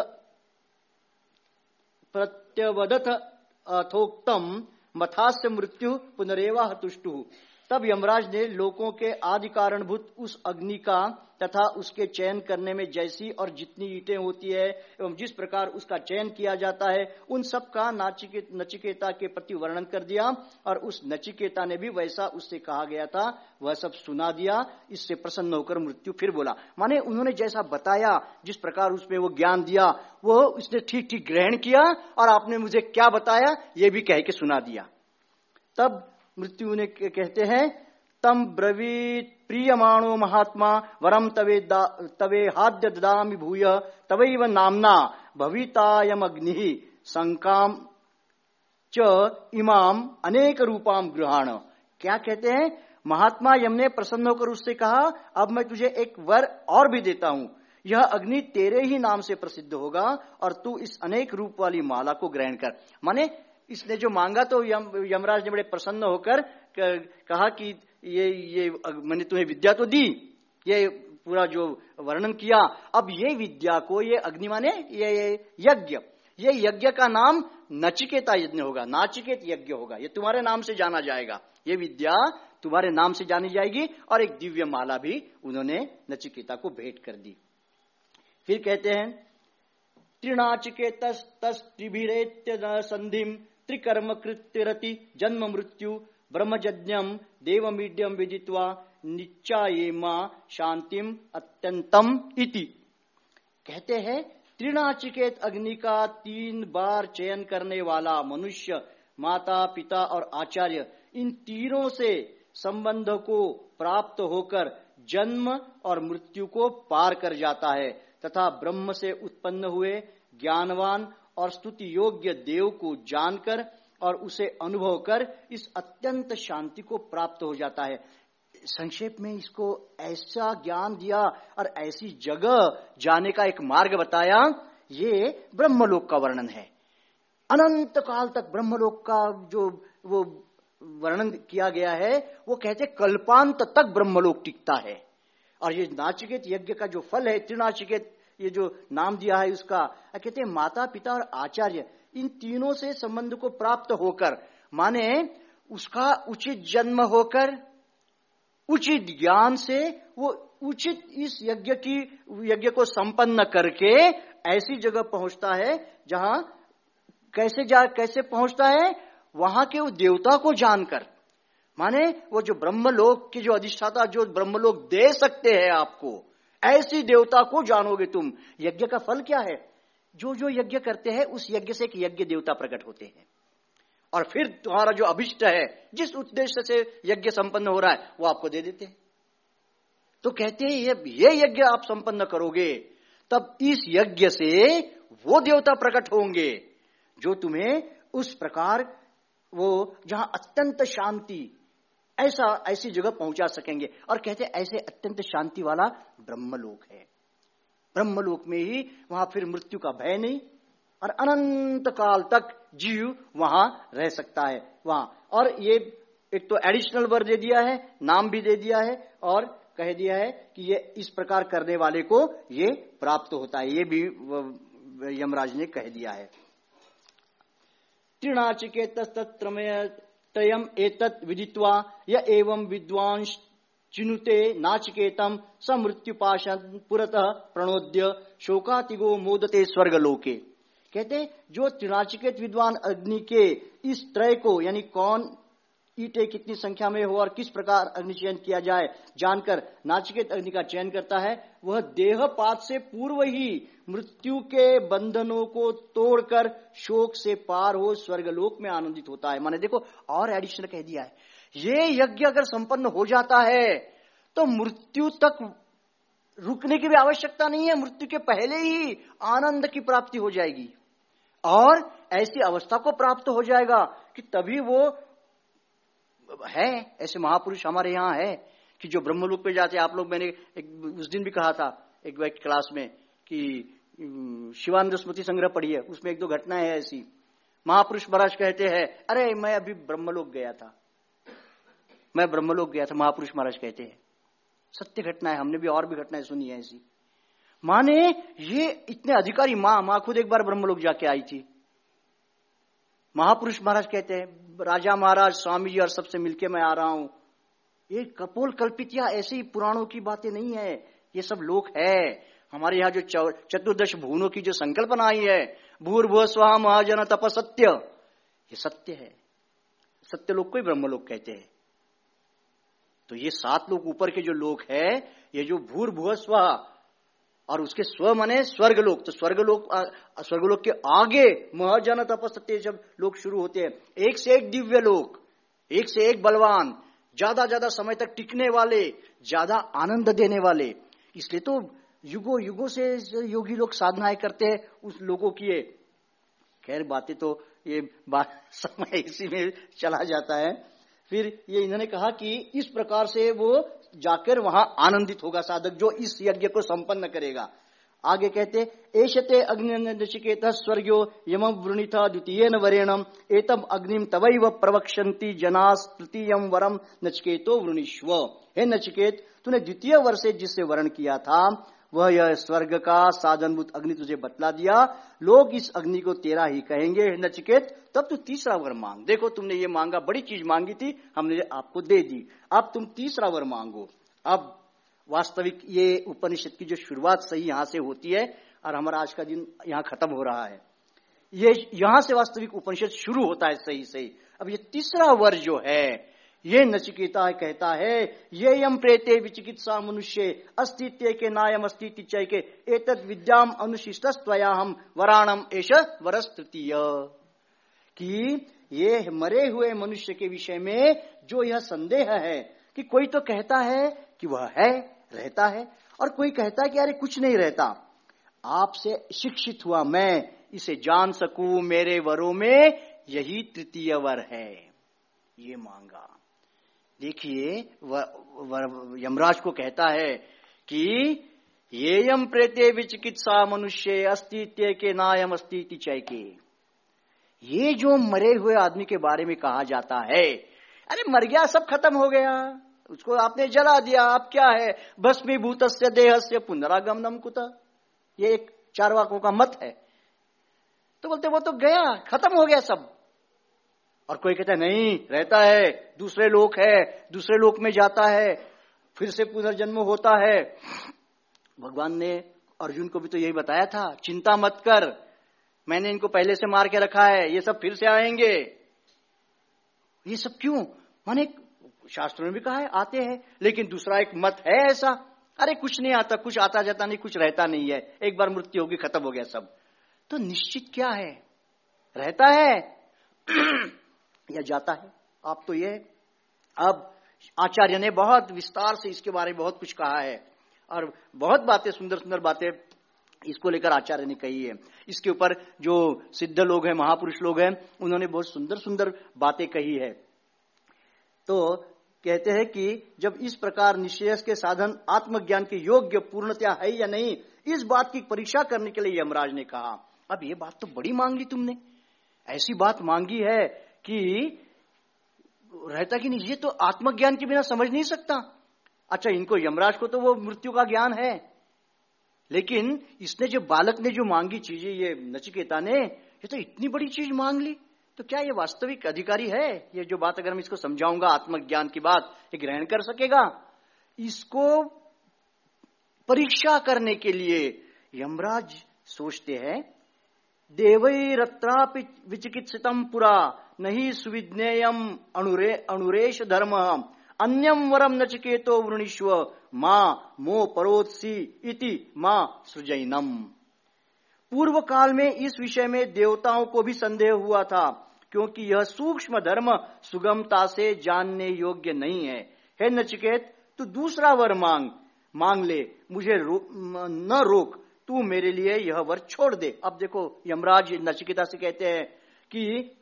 प्रत्यवदत अथोक्तम मथास्य मृत्यु पुनरेवा हतुष्टु तब यमराज ने लोकों के आदि कारणभूत उस अग्नि का तथा उसके चयन करने में जैसी और जितनी ईटें होती है एवं जिस प्रकार उसका चयन किया जाता है उन सब का नाचिके, नचिकेता के प्रति वर्णन कर दिया और उस नचिकेता ने भी वैसा उससे कहा गया था वह सब सुना दिया इससे प्रसन्न होकर मृत्यु फिर बोला। माने उन्होंने जैसा बताया जिस प्रकार उसमें वो ज्ञान दिया वो उसने ठीक ठीक ग्रहण किया और आपने मुझे क्या बताया ये भी कह के सुना दिया। तब मृत्यु ने कहते हैं तम ब्रवीत प्रियमाणो महात्मा वरम तवे तवे हाद्य ददामि भूय तवैव नामना भवितायम अग्नि संकाम च इमाम अनेक रूपाम ग्रहण क्या कहते हैं? महात्मा यम ने प्रसन्न होकर उससे कहा अब मैं तुझे एक वर और भी देता हूँ। यह अग्नि तेरे ही नाम से प्रसिद्ध होगा और तू इस अनेक रूप वाली माला को ग्रहण कर। माने इसने जो मांगा तो यम, यमराज ने बड़े प्रसन्न होकर कहा कि ये ये मैंने तुम्हें विद्या तो दी ये पूरा जो वर्णन किया अब ये विद्या को ये अग्नि माने ये, यज्ञ। ये यज्ञ का नाम नचिकेता यज्ञ होगा नाचिकेत यज्ञ होगा ये तुम्हारे नाम से जाना जाएगा। ये विद्या तुम्हारे नाम से जानी जाएगी और एक दिव्य माला भी उन्होंने नचिकेता को भेंट कर दी। फिर कहते हैं त्रिनाचिकेत त्रिभिरेत्य संधिम त्रिकर्म कृत्यरति जन्म मृत्यु ब्रह्मजज्ञम देवमीड्यम विदित्वा निचाएमा शांतिम अत्यंतम इति। कहते हैं, त्रिनाचिकेत अग्नि का तीन बार चयन करने वाला मनुष्य, माता, पिता और आचार्य, इन तीनों से संबंध को प्राप्त होकर जन्म और मृत्यु को पार कर जाता है, तथा ब्रह्म से उत्पन्न हुए ज्ञानवान और स्तुति योग्य देव को जानकर और उसे अनुभव कर इस अत्यंत शांति को प्राप्त हो जाता है। संक्षेप में इसको ऐसा ज्ञान दिया और ऐसी जगह जाने का एक मार्ग बताया, ये ब्रह्मलोक का वर्णन है। अनंत काल तक ब्रह्मलोक का जो वो वर्णन किया गया है, वो कहते कल्पांत तक ब्रह्मलोक टिकता है। और ये नाचिकेत यज्ञ का जो फल है, त्रिनाचिकेत ये जो नाम दिया है उसका, कहते हैं माता पिता और आचार्य इन तीनों से संबंध को प्राप्त होकर, माने उसका उचित जन्म होकर, उचित ज्ञान से वो उचित इस यज्ञ की, यज्ञ को संपन्न करके ऐसी जगह पहुँचता है जहाँ कैसे जा, कैसे पहुँचता है? वहाँ के वो देवता को जानकर। माने वो जो ब्रह्मलोक की जो अधिष्ठाता, जो ब्रह्मलोक दे सकते हैं आपको, ऐसी देवता को जानोगे तुम। यज्ञ का फल क्या है? जो जो यज्ञ करते हैं, उस यज्ञ से एक यज्ञ देवता प्रकट होते हैं। और फिर तुम्हारा जो अभिष्ट है, जिस उद्देश्य से यज्ञ संपन्न हो रहा है, वो आपको दे देते हैं। तो कहते हैं, ये ये यज्ञ आप संपन्न करोगे, तब इस यज्ञ से वो देवता प्रकट होंगे, जो तुम्हें उस प्रकार वो, जहाँ अत्यंत शांति, ऐसा, ऐसी जगह पहुँचा सकेंगे। और कहते ऐसे अत्यंत शांति वाला ब्रह्मलोक है। ब्रह्मलोक में ही वहाँ फिर मृत्यु का भय नहीं, और अनंत काल तक जीव वहाँ रह सकता है, वहाँ। और ये एक तो एडिशनल वर दे दिया है, नाम भी दे दिया है, और कह दिया है कि ये इस प्रकार करने वाले को ये प्राप्त होता है, ये भी यमराज ने कह दिया है। त्रिनाचिकेत तयम एतत् विदित्वा, य एवं विद्वांस चिनुते नाचिकेतम स मृत्युपाशन पुरतः प्रणोद्य शोकातिगो मोदते स्वर्गलोके। कहते, जो त्रिनाचिकेत विद्वान अग्नि के इस त्रय को, यानी कौन ईटे कितनी संख्या में हो और किस प्रकार अग्नि चयन किया जाए, जानकर नाचिकेत अग्नि का चयन करता है, वह देहपात से पूर्व ही मृत्यु के बंधनों को तोड़कर शोक से पार हो स्वर्गलोक में आनंदित होता है। माने देखो, और एडिशन कह दिया है। ये यज्ञ अगर संपन्न हो जाता है तो मृत्यु तक रुकने की भी आवश्यकता नहीं है, मृत्यु के पहले ही आनंद की प्राप्ति हो जाएगी। और ऐसी अवस्था को प्राप्त हो जाएगा कि तभी वो है, ऐसे महापुरुष हमारे यहाँ है, कि जो ब्रह्मलोक पे जाते आप लोग मैंने एक, उस दिन भी कहा था, एक व्यक्ति क्लास में, कि शिवानंद स्मृति संग्रह पढ़ी है उसमें एक दो घटनाएँ है ऐसी। महापुरुष महाराज कहते हैं, अरे, मैं अभी ब्रह्मलोक गया था। मैं ब्रह्मलोक गया था, महापुरुष महाराज कहते हैं। सत्य घटना है हमने भी और भी घटनाएँ सुनी है ऐसी। माने ये इतने अधिकारी माँ माँ खुद एक बार ब्रह्मलोक जाके आई थी। महापुरुष महाराज कहते हैं, राजा महाराज, स्वामी जी और सबसे मिलके मैं आ रहा हूँ। ये कपोल कल्पित या ऐसे पुराणों की बातें नहीं है। ये सब लोक है। हमारे यहाँ जो चतुर्दश भुवनों की जो संकल्पना आई है भूर्भुव स्वाहा महाजन तप सत्य। ये सत्य है। सत्य लोग को ही ब्रह्मलोक कहते हैं। तो ये सात लोग ऊपर के जो लोग है, ये जो भूर्भुव स्व और उसके स्व मने स्वर्ग स्वर्गलोक। तो स्वर्गलोक स्वर्गलोक के आगे महजन तपस्ते जब लोग शुरू होते हैं, एक से एक दिव्य लोक, एक से एक बलवान, ज़्यादा ज़्यादा समय तक टिकने वाले, ज़्यादा आनंद देने वाले। इसलिए तो युगो युगो से योगी लोग साधनाएँ करते हैं उस लोगों की खैर, बातें तो ये बात समय इसी में चला जाता है। फिर ये इन्होंने कहा कि इस प्रकार से वो जाकर वहाँ आनंदित होगा साधक जो इस यज्ञ को संपन्न करेगा। आगे कहते एशते अग्निचिकेत स्वर्गो यम वृणित द्वितीय वरेणम, एतम अग्निम तवैव प्रवक्षंती जनास तृतीय वरम नचकेतो वृणीश्व हे नचिकेत, तूने द्वितीय वर्ष जिससे वर्ण किया था वह यह स्वर्ग का साधनभूत अग्नि तुझे बतला दिया। लोग इस अग्नि को तेरा ही कहेंगे नचिकेत। तब तू तीसरा वर मांग। देखो, तुमने ये मांगा, बड़ी चीज़ मांगी थी, हमने आपको दे दी। अब तुम तीसरा वर मांगो। अब वास्तविक ये उपनिषद की जो शुरुआत सही यहाँ से होती है और हमारा आज का दिन यहाँ खत्म हो रहा है। ये यहाँ से वास्तविक उपनिषद शुरू होता है सही सही अब ये तीसरा वर जो है ये नचिकेता कहता है, ये यम प्रेते विचिकित्सा मनुष्य अस्तित्व के नायम अस्तित्व चय के, एतद विद्याम अनुशिष्ट हम वराणम एश वरस तृतीय कि ये मरे हुए मनुष्य के विषय में जो यह संदेह है, कि कोई तो कहता है कि वह है, रहता है, और कोई कहता है कि अरे कुछ नहीं रहता। आपसे शिक्षित हुआ मैं, इसे जान सकू मेरे वरों में यही तृतीय वर है। ये मांगा। देखिए यमराज को कहता है कि ये यम प्रेते विचिकित्सा मनुष्य अस्तित्व के नायम अस्तित्व चय के ये जो मरे हुए आदमी के बारे में कहा जाता है, अरे मर गया, सब खत्म हो गया। उसको आपने जला दिया आप क्या है? भस्मी भूत देह से पुनरागमनम कुत। ये एक चारवाकों का मत है। तो बोलते, वो तो गया, खत्म हो गया सब। और कोई कहता है, नहीं, रहता है, दूसरे लोक है, दूसरे लोक में जाता है, फिर से पुनर्जन्म होता है। भगवान ने अर्जुन को भी तो यही बताया था, चिंता मत कर, मैंने इनको पहले से मार के रखा है, ये सब फिर से आएँगे। ये सब क्यों? माने, शास्त्रों ने भी कहा है, आते हैं, लेकिन दूसरा एक मत है ऐसा। अरे, कुछ नहीं आता, कुछ आता जाता नहीं, कुछ रहता नहीं है। एक बार मृत्यु होगी, खत्म हो गया सब। तो निश्चित क्या है? रहता है। या जाता है। आप तो ये अब आचार्य ने बहुत विस्तार से इसके बारे में बहुत कुछ कहा है। और बहुत बातें, सुंदर सुंदर बातें इसको लेकर आचार्य ने कही है। इसके ऊपर जो सिद्ध लोग हैं, महापुरुष लोग हैं, उन्होंने बहुत सुंदर सुंदर बातें कही है। तो कहते हैं कि जब इस प्रकार निश्चय के साधन, आत्मज्ञान के योग्य पूर्णतया है या नहीं, इस बात की परीक्षा करने के लिए यमराज ने कहा। अब ये बात तो बड़ी मांग ली तुमने। ऐसी बात मांगी है कि रहता कि नहीं, ये तो आत्मज्ञान के बिना समझ नहीं सकता। अच्छा इनको यमराज को तो वो मृत्यु का ज्ञान है। लेकिन इसने जो बालक ने जो मांगी चीज़ें, ये नचिकेता ने, ये तो इतनी बड़ी चीज़ मांग ली। तो क्या ये वास्तविक अधिकारी है? ये जो बात अगर मैं इसको समझाऊँगा, आत्मज्ञान की बात, ये ग्रहण कर सकेगा? इसको परीक्षा करने के लिए यमराज सोचते हैं देवैरत्रापि विचिकित्सितम पुरा नहीं सुविज्ञेयम अणुरे अणुरेश धर्म। अन्यम वरम नचकेतो वृणीश्व माँ मो परोत्सी इति माँ सृजैनम। पूर्व काल में इस विषय में देवताओं को भी संदेह हुआ था क्योंकि यह सूक्ष्म धर्म सुगमता से जानने योग्य नहीं है। हे नचिकेत तू दूसरा वर मांग। मांग ले मुझे रो, न रोक। तू मेरे लिए यह वर छोड़ दे। अब देखो, यमराज नचिकेता से कहते हैं कि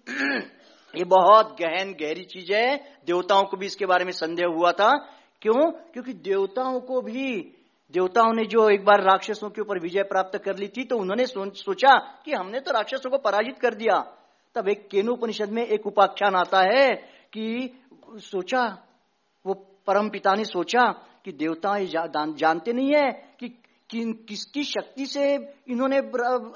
ये बहुत गहन, गहरी चीज़ है। देवताओं को भी इसके बारे में संदेह हुआ था। क्यों? क्योंकि देवताओं को भी, देवताओं ने जो एक बार राक्षसों के ऊपर विजय प्राप्त कर ली थी तो उन्होंने सोचा कि हमने तो राक्षसों को पराजित कर दिया। तब एक केनोपनिषद में एक उपाख्यान आता है कि सोचा, वो परम पिता ने सोचा कि देवता जानते नहीं है कि कि, किसकी शक्ति से इन्होंने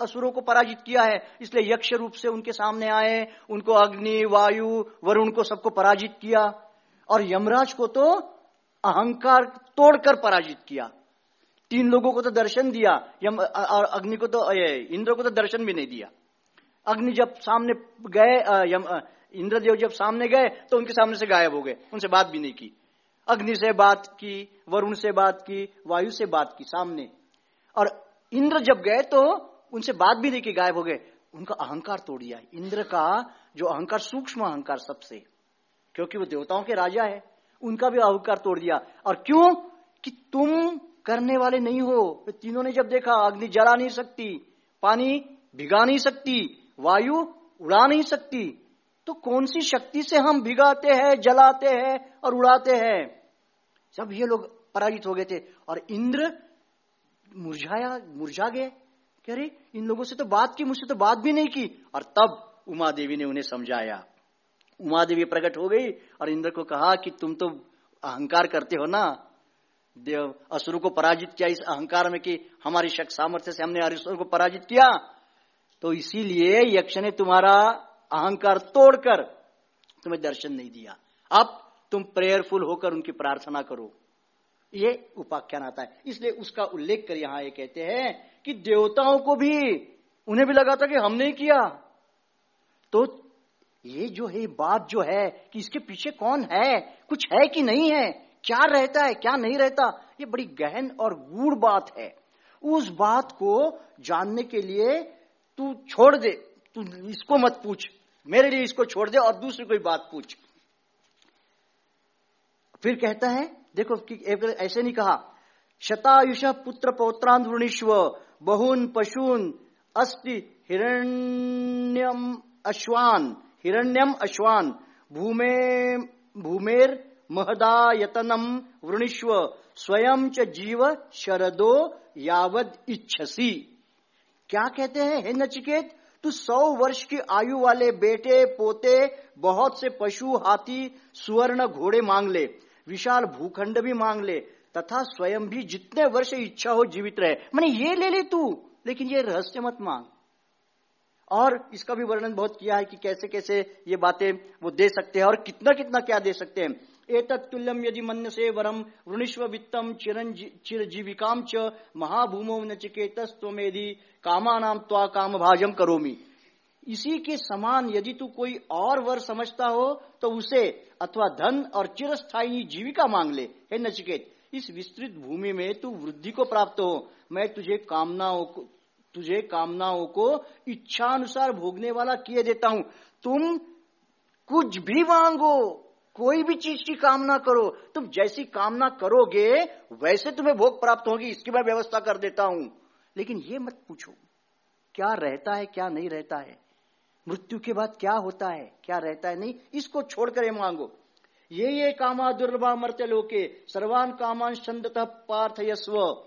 असुरों को पराजित किया है? इसलिए यक्ष रूप से उनके सामने आए उनको अग्नि वायु वरुण को सबको पराजित किया और यमराज को तो अहंकार तोड़कर पराजित किया। तीन लोगों को तो दर्शन दिया यम अग्नि को तो इंद्र को तो दर्शन भी नहीं दिया। अग्नि जब सामने गए इंद्रदेव जब सामने गए तो उनके सामने से गायब हो गए उनसे बात भी नहीं की। अग्नि से बात की वरुण से बात की वायु से बात की सामने। और इंद्र जब गए तो उनसे बात भी नहीं की, गायब हो गए। उनका अहंकार तोड़ दिया। इंद्र का जो अहंकार, सूक्ष्म अहंकार सबसे, क्योंकि वो देवताओं के राजा है, उनका भी अहंकार तोड़ दिया। और क्यों? कि तुम करने वाले नहीं हो। तीनों ने जब देखा, अग्नि जला नहीं सकती, पानी भिगा नहीं सकती, वायु उड़ा नहीं सकती तो कौन सी शक्ति से हम भिगाते हैं, जलाते हैं और उड़ाते हैं? जब ये लोग पराजित हो गए थे, और इंद्र मुरझाया, मुरझा गए। कह रहे, इन लोगों से तो बात की, मुझसे तो बात भी नहीं की। और तब उमा देवी ने उन्हें समझाया। उमा देवी प्रकट हो गई और इंद्र को कहा कि तुम तो अहंकार करते हो ना? देव, असुर को पराजित किया इस अहंकार में कि हमारी शक सामर्थ्य से हमने असुर को पराजित किया। तो इसीलिए यक्ष ने तुम्हारा अहंकार तोड़कर तुम्हें दर्शन नहीं दिया। अब तुम प्रेयरफुल होकर उनकी प्रार्थना करो। ये उपाख्यान आता है। इसलिए उसका उल्लेख कर यहाँ ये कहते हैं कि देवताओं को भी, उन्हें भी लगा था कि हमने किया। तो ये जो है बात जो है कि इसके पीछे कौन है, कुछ है कि नहीं है, क्या रहता है, क्या नहीं रहता, ये बड़ी गहन और गूढ़ बात है। उस बात को जानने के लिए तू छोड़ दे, तू इसको मत पूछ, मेरे लिए इसको छोड़ दे और दूसरी कोई बात पूछ। फिर कहता है देखो ऐसे नहीं कहा, शतायुष पुत्र पौत्रांत वृणीश्व बहुन पशुन अस्ति हिरण्यम अश्वान हिरण्यम अश्वान, भूमे, भूमेर महदायतनम वृणीश्व, स्वयं च जीव शरदो यावद इच्छसी। क्या कहते हैं, हे नचिकेत, तू सौ वर्ष की आयु वाले बेटे, पोते, बहुत से पशु, हाथी, सुवर्ण घोड़े मांग ले। विशाल भूखंड भी मांग ले, तथा स्वयं भी जितने वर्ष इच्छा हो जीवित रहे। मैंने ये ले ले तू, लेकिन ये रहस्य मत मांग। और इसका भी वर्णन बहुत किया है कि कैसे कैसे ये बातें वो दे सकते हैं और कितना कितना क्या दे सकते हैं। एतत्तुल्यम यदि मन से वरम वृणिश्व वित्तम चिरजीविकाम च महाभूमो नचिकेतस्वेदि कामानाम त्वा काम भाजम करोमी। इसी के समान यदि तू कोई और वर समझता हो तो उसे अथवा धन और चिरस्थायी जीविका मांग ले। हे नचिकेत, इस विस्तृत भूमि में तू वृद्धि को प्राप्त हो। मैं तुझे कामनाओं को, तुझे कामनाओं को इच्छा अनुसार भोगने वाला किए देता हूँ। तुम कुछ भी मांगो, कोई भी चीज़ की कामना करो, तुम जैसी कामना करोगे, वैसे तुम्हें भोग प्राप्त होगी, इसकी मैं व्यवस्था कर देता हूँ। लेकिन ये मत पूछो, क्या रहता है, क्या नहीं रहता है? मृत्यु के बाद क्या होता है? क्या रहता है? नहीं, इसको छोड़कर ये मांगो। ये ये कामा दुर्लभा मर्त्य लोके, सर्वान कामान छंदत पार्थयस्व।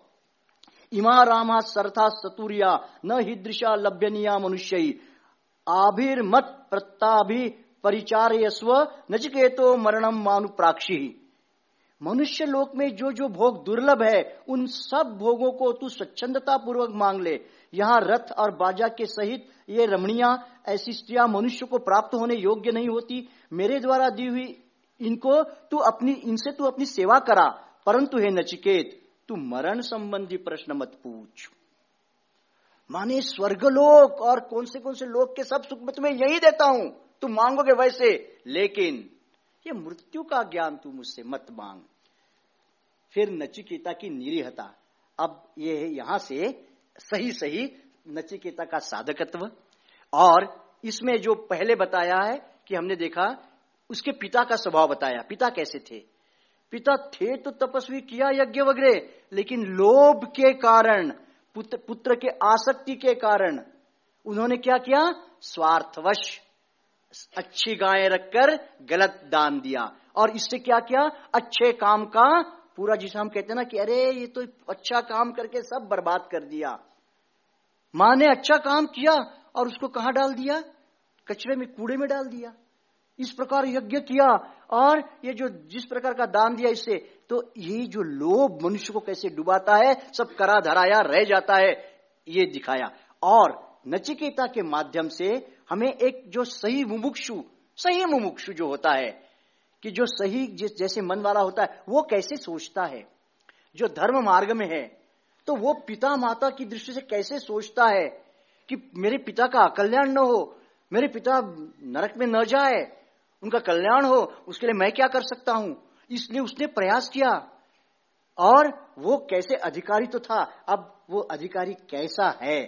इमा रामा सरथा सतुरिया, न हिदृशा लभ्यनिया मनुष्य। आभिर्मत प्रत्ताभि परिचारयस्व नचिकेतो मरणम मानु प्राक्षी मनुष्य लोक में जो जो भोग दुर्लभ है, उन सब भोगों को तू स्वच्छंदता पूर्वक मांग ले। यहाँ रथ और बाजा के सहित ये रमणिया, ऐसी मनुष्य को प्राप्त होने योग्य नहीं होती। मेरे द्वारा दी हुई इनको तू अपनी, इनसे तू अपनी सेवा करा। परंतु हे नचिकेत, तू मरण संबंधी प्रश्न मत पूछ। माने स्वर्गलोक और कौन से कौन से लोक के सब सुख मैं तुम्हें यही देता हूँ। तुम मांगोगे वैसे, लेकिन ये मृत्यु का ज्ञान तू मुझसे मत मांग। फिर नचिकेता की निरीहता। अब ये यहाँ से सही सही नचिकेता का साधकत्व। और इसमें जो पहले बताया है कि हमने देखा उसके पिता का स्वभाव बताया। पिता कैसे थे? पिता थे तो तपस्वी किया यज्ञ वगैरह लेकिन लोभ के कारण पुत्र, पुत्र के आसक्ति के कारण उन्होंने क्या किया? स्वार्थवश अच्छी गायें रखकर गलत दान दिया। और इससे क्या किया? अच्छे काम का पूरा जिसे हम कहते हैं ना कि अरे, ये तो अच्छा काम करके सब बर्बाद कर दिया। माँ ने अच्छा काम किया और उसको कहा डाल दिया? कचरे में, कूड़े में डाल दिया। इस प्रकार यज्ञ किया और ये जो जिस प्रकार का दान दिया इससे तो ये जो लोभ मनुष्य को कैसे डुबाता है, सब करा धराया, रह जाता है, ये दिखाया। और नचिकेता के माध्यम से हमें एक जो सही मुमुक्षु सही मुमुक्षु जो होता है कि जो सही जिस जैसे मन वाला होता है, वो कैसे सोचता है? जो धर्म मार्ग में है तो वो पिता माता की दृष्टि से कैसे सोचता है कि मेरे पिता का कल्याण न हो, मेरे पिता नरक में न जाए, उनका कल्याण हो, उसके लिए मैं क्या कर सकता हूँ? इसलिए उसने प्रयास किया। और वो कैसे अधिकारी तो था, अब वो अधिकारी कैसा है?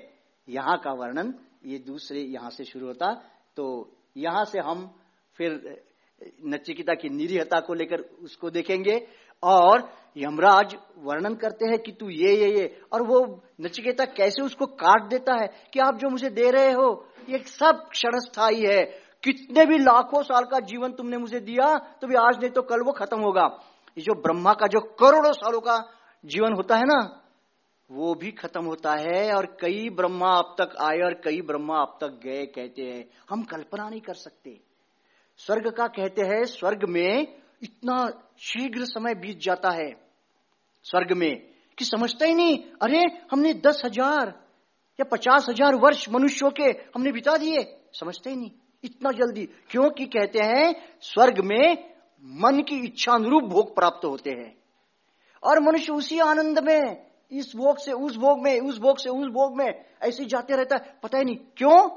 यहाँ का वर्णन, ये दूसरे यहाँ से शुरू होता तो यहाँ से हम फिर नचिकिता की निरीहता को लेकर उसको देखेंगे। और यमराज वर्णन करते हैं कि तू ये ये ये। और वो नचिकेता कैसे उसको काट देता है कि आप जो मुझे दे रहे हो, ये सब क्षणस्थाई है। कितने भी लाखों साल का जीवन तुमने मुझे दिया तो भी आज नहीं तो कल वो खत्म होगा। ये जो ब्रह्मा का जो करोड़ों सालों का जीवन होता है ना, वो भी खत्म होता है। और कई ब्रह्मा अब तक आए और कई ब्रह्मा अब तक गए, कहते हैं, हम कल्पना नहीं कर सकते। स्वर्ग का कहते हैं, स्वर्ग में इतना शीघ्र समय बीत जाता है। स्वर्ग में कि समझता ही नहीं, अरे, हमने दस हज़ार या पचास हज़ार वर्ष मनुष्यों के हमने बिता दिए। समझते ही नहीं, इतना जल्दी। क्योंकि कहते हैं, स्वर्ग में मन की इच्छा अनुरूप भोग प्राप्त होते हैं। और मनुष्य उसी आनंद में, इस भोग से, उस भोग में, उस भोग से, उस भोग में ऐसे जाते रहता है। पता ही नहीं क्यों?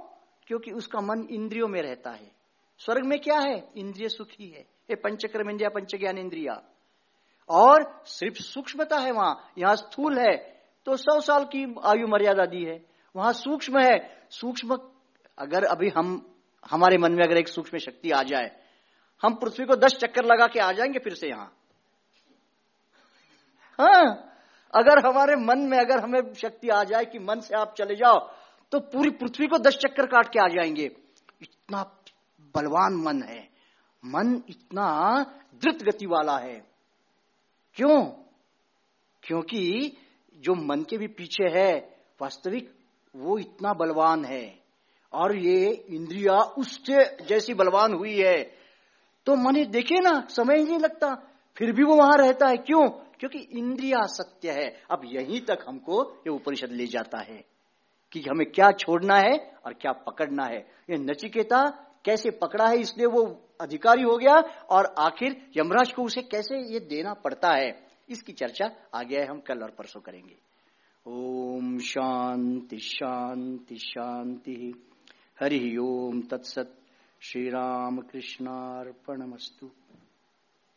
क्योंकि उसका मन इंद्रियों में रहता है। स्वर्ग में क्या है? इंद्रिय सुखी है। ये पंचक्रम इंद्रिया पंच ज्ञान इंद्रिया। और सिर्फ़ सूक्ष्मता है वहाँ। यहाँ स्थूल है। तो सौ साल की आयु मर्यादा दी है। वहाँ सूक्ष्म है। सूक्ष्म अगर अभी हम, हमारे मन में अगर एक सूक्ष्म शक्ति आ जाए, हम पृथ्वी को दस चक्कर लगा के आ जाएँगे फिर से यहाँ। हाँ। अगर हमारे मन में अगर हमें शक्ति आ जाए कि मन से आप चले जाओ तो पूरी पृथ्वी को दस चक्कर काट के आ जाएँगे। इतना बलवान मन है। मन इतना द्रुत गति वाला है। क्यों? क्योंकि जो मन के भी पीछे है, वास्तविक वो इतना बलवान है। और ये इंद्रिया उससे जैसी बलवान हुई है। तो मने देखे ना, समय ही नहीं लगता। फिर भी वो वहाँ रहता है। क्यों? क्योंकि इंद्रिया सत्य है। अब यहीं तक हमको ये उपनिषद ले जाता है कि हमें क्या छोड़ना है और क्या पकड़ना है। ये नचिकेता कैसे पकड़ा है इसलिए वो अधिकारी हो गया और आखिर यमराज को उसे कैसे ये देना पड़ता है? इसकी चर्चा आगे हम कल और परसों करेंगे। ओम शांति शांति शांति। हरि ओम तत्सत। श्रीरामकृष्णार्पणमस्तु।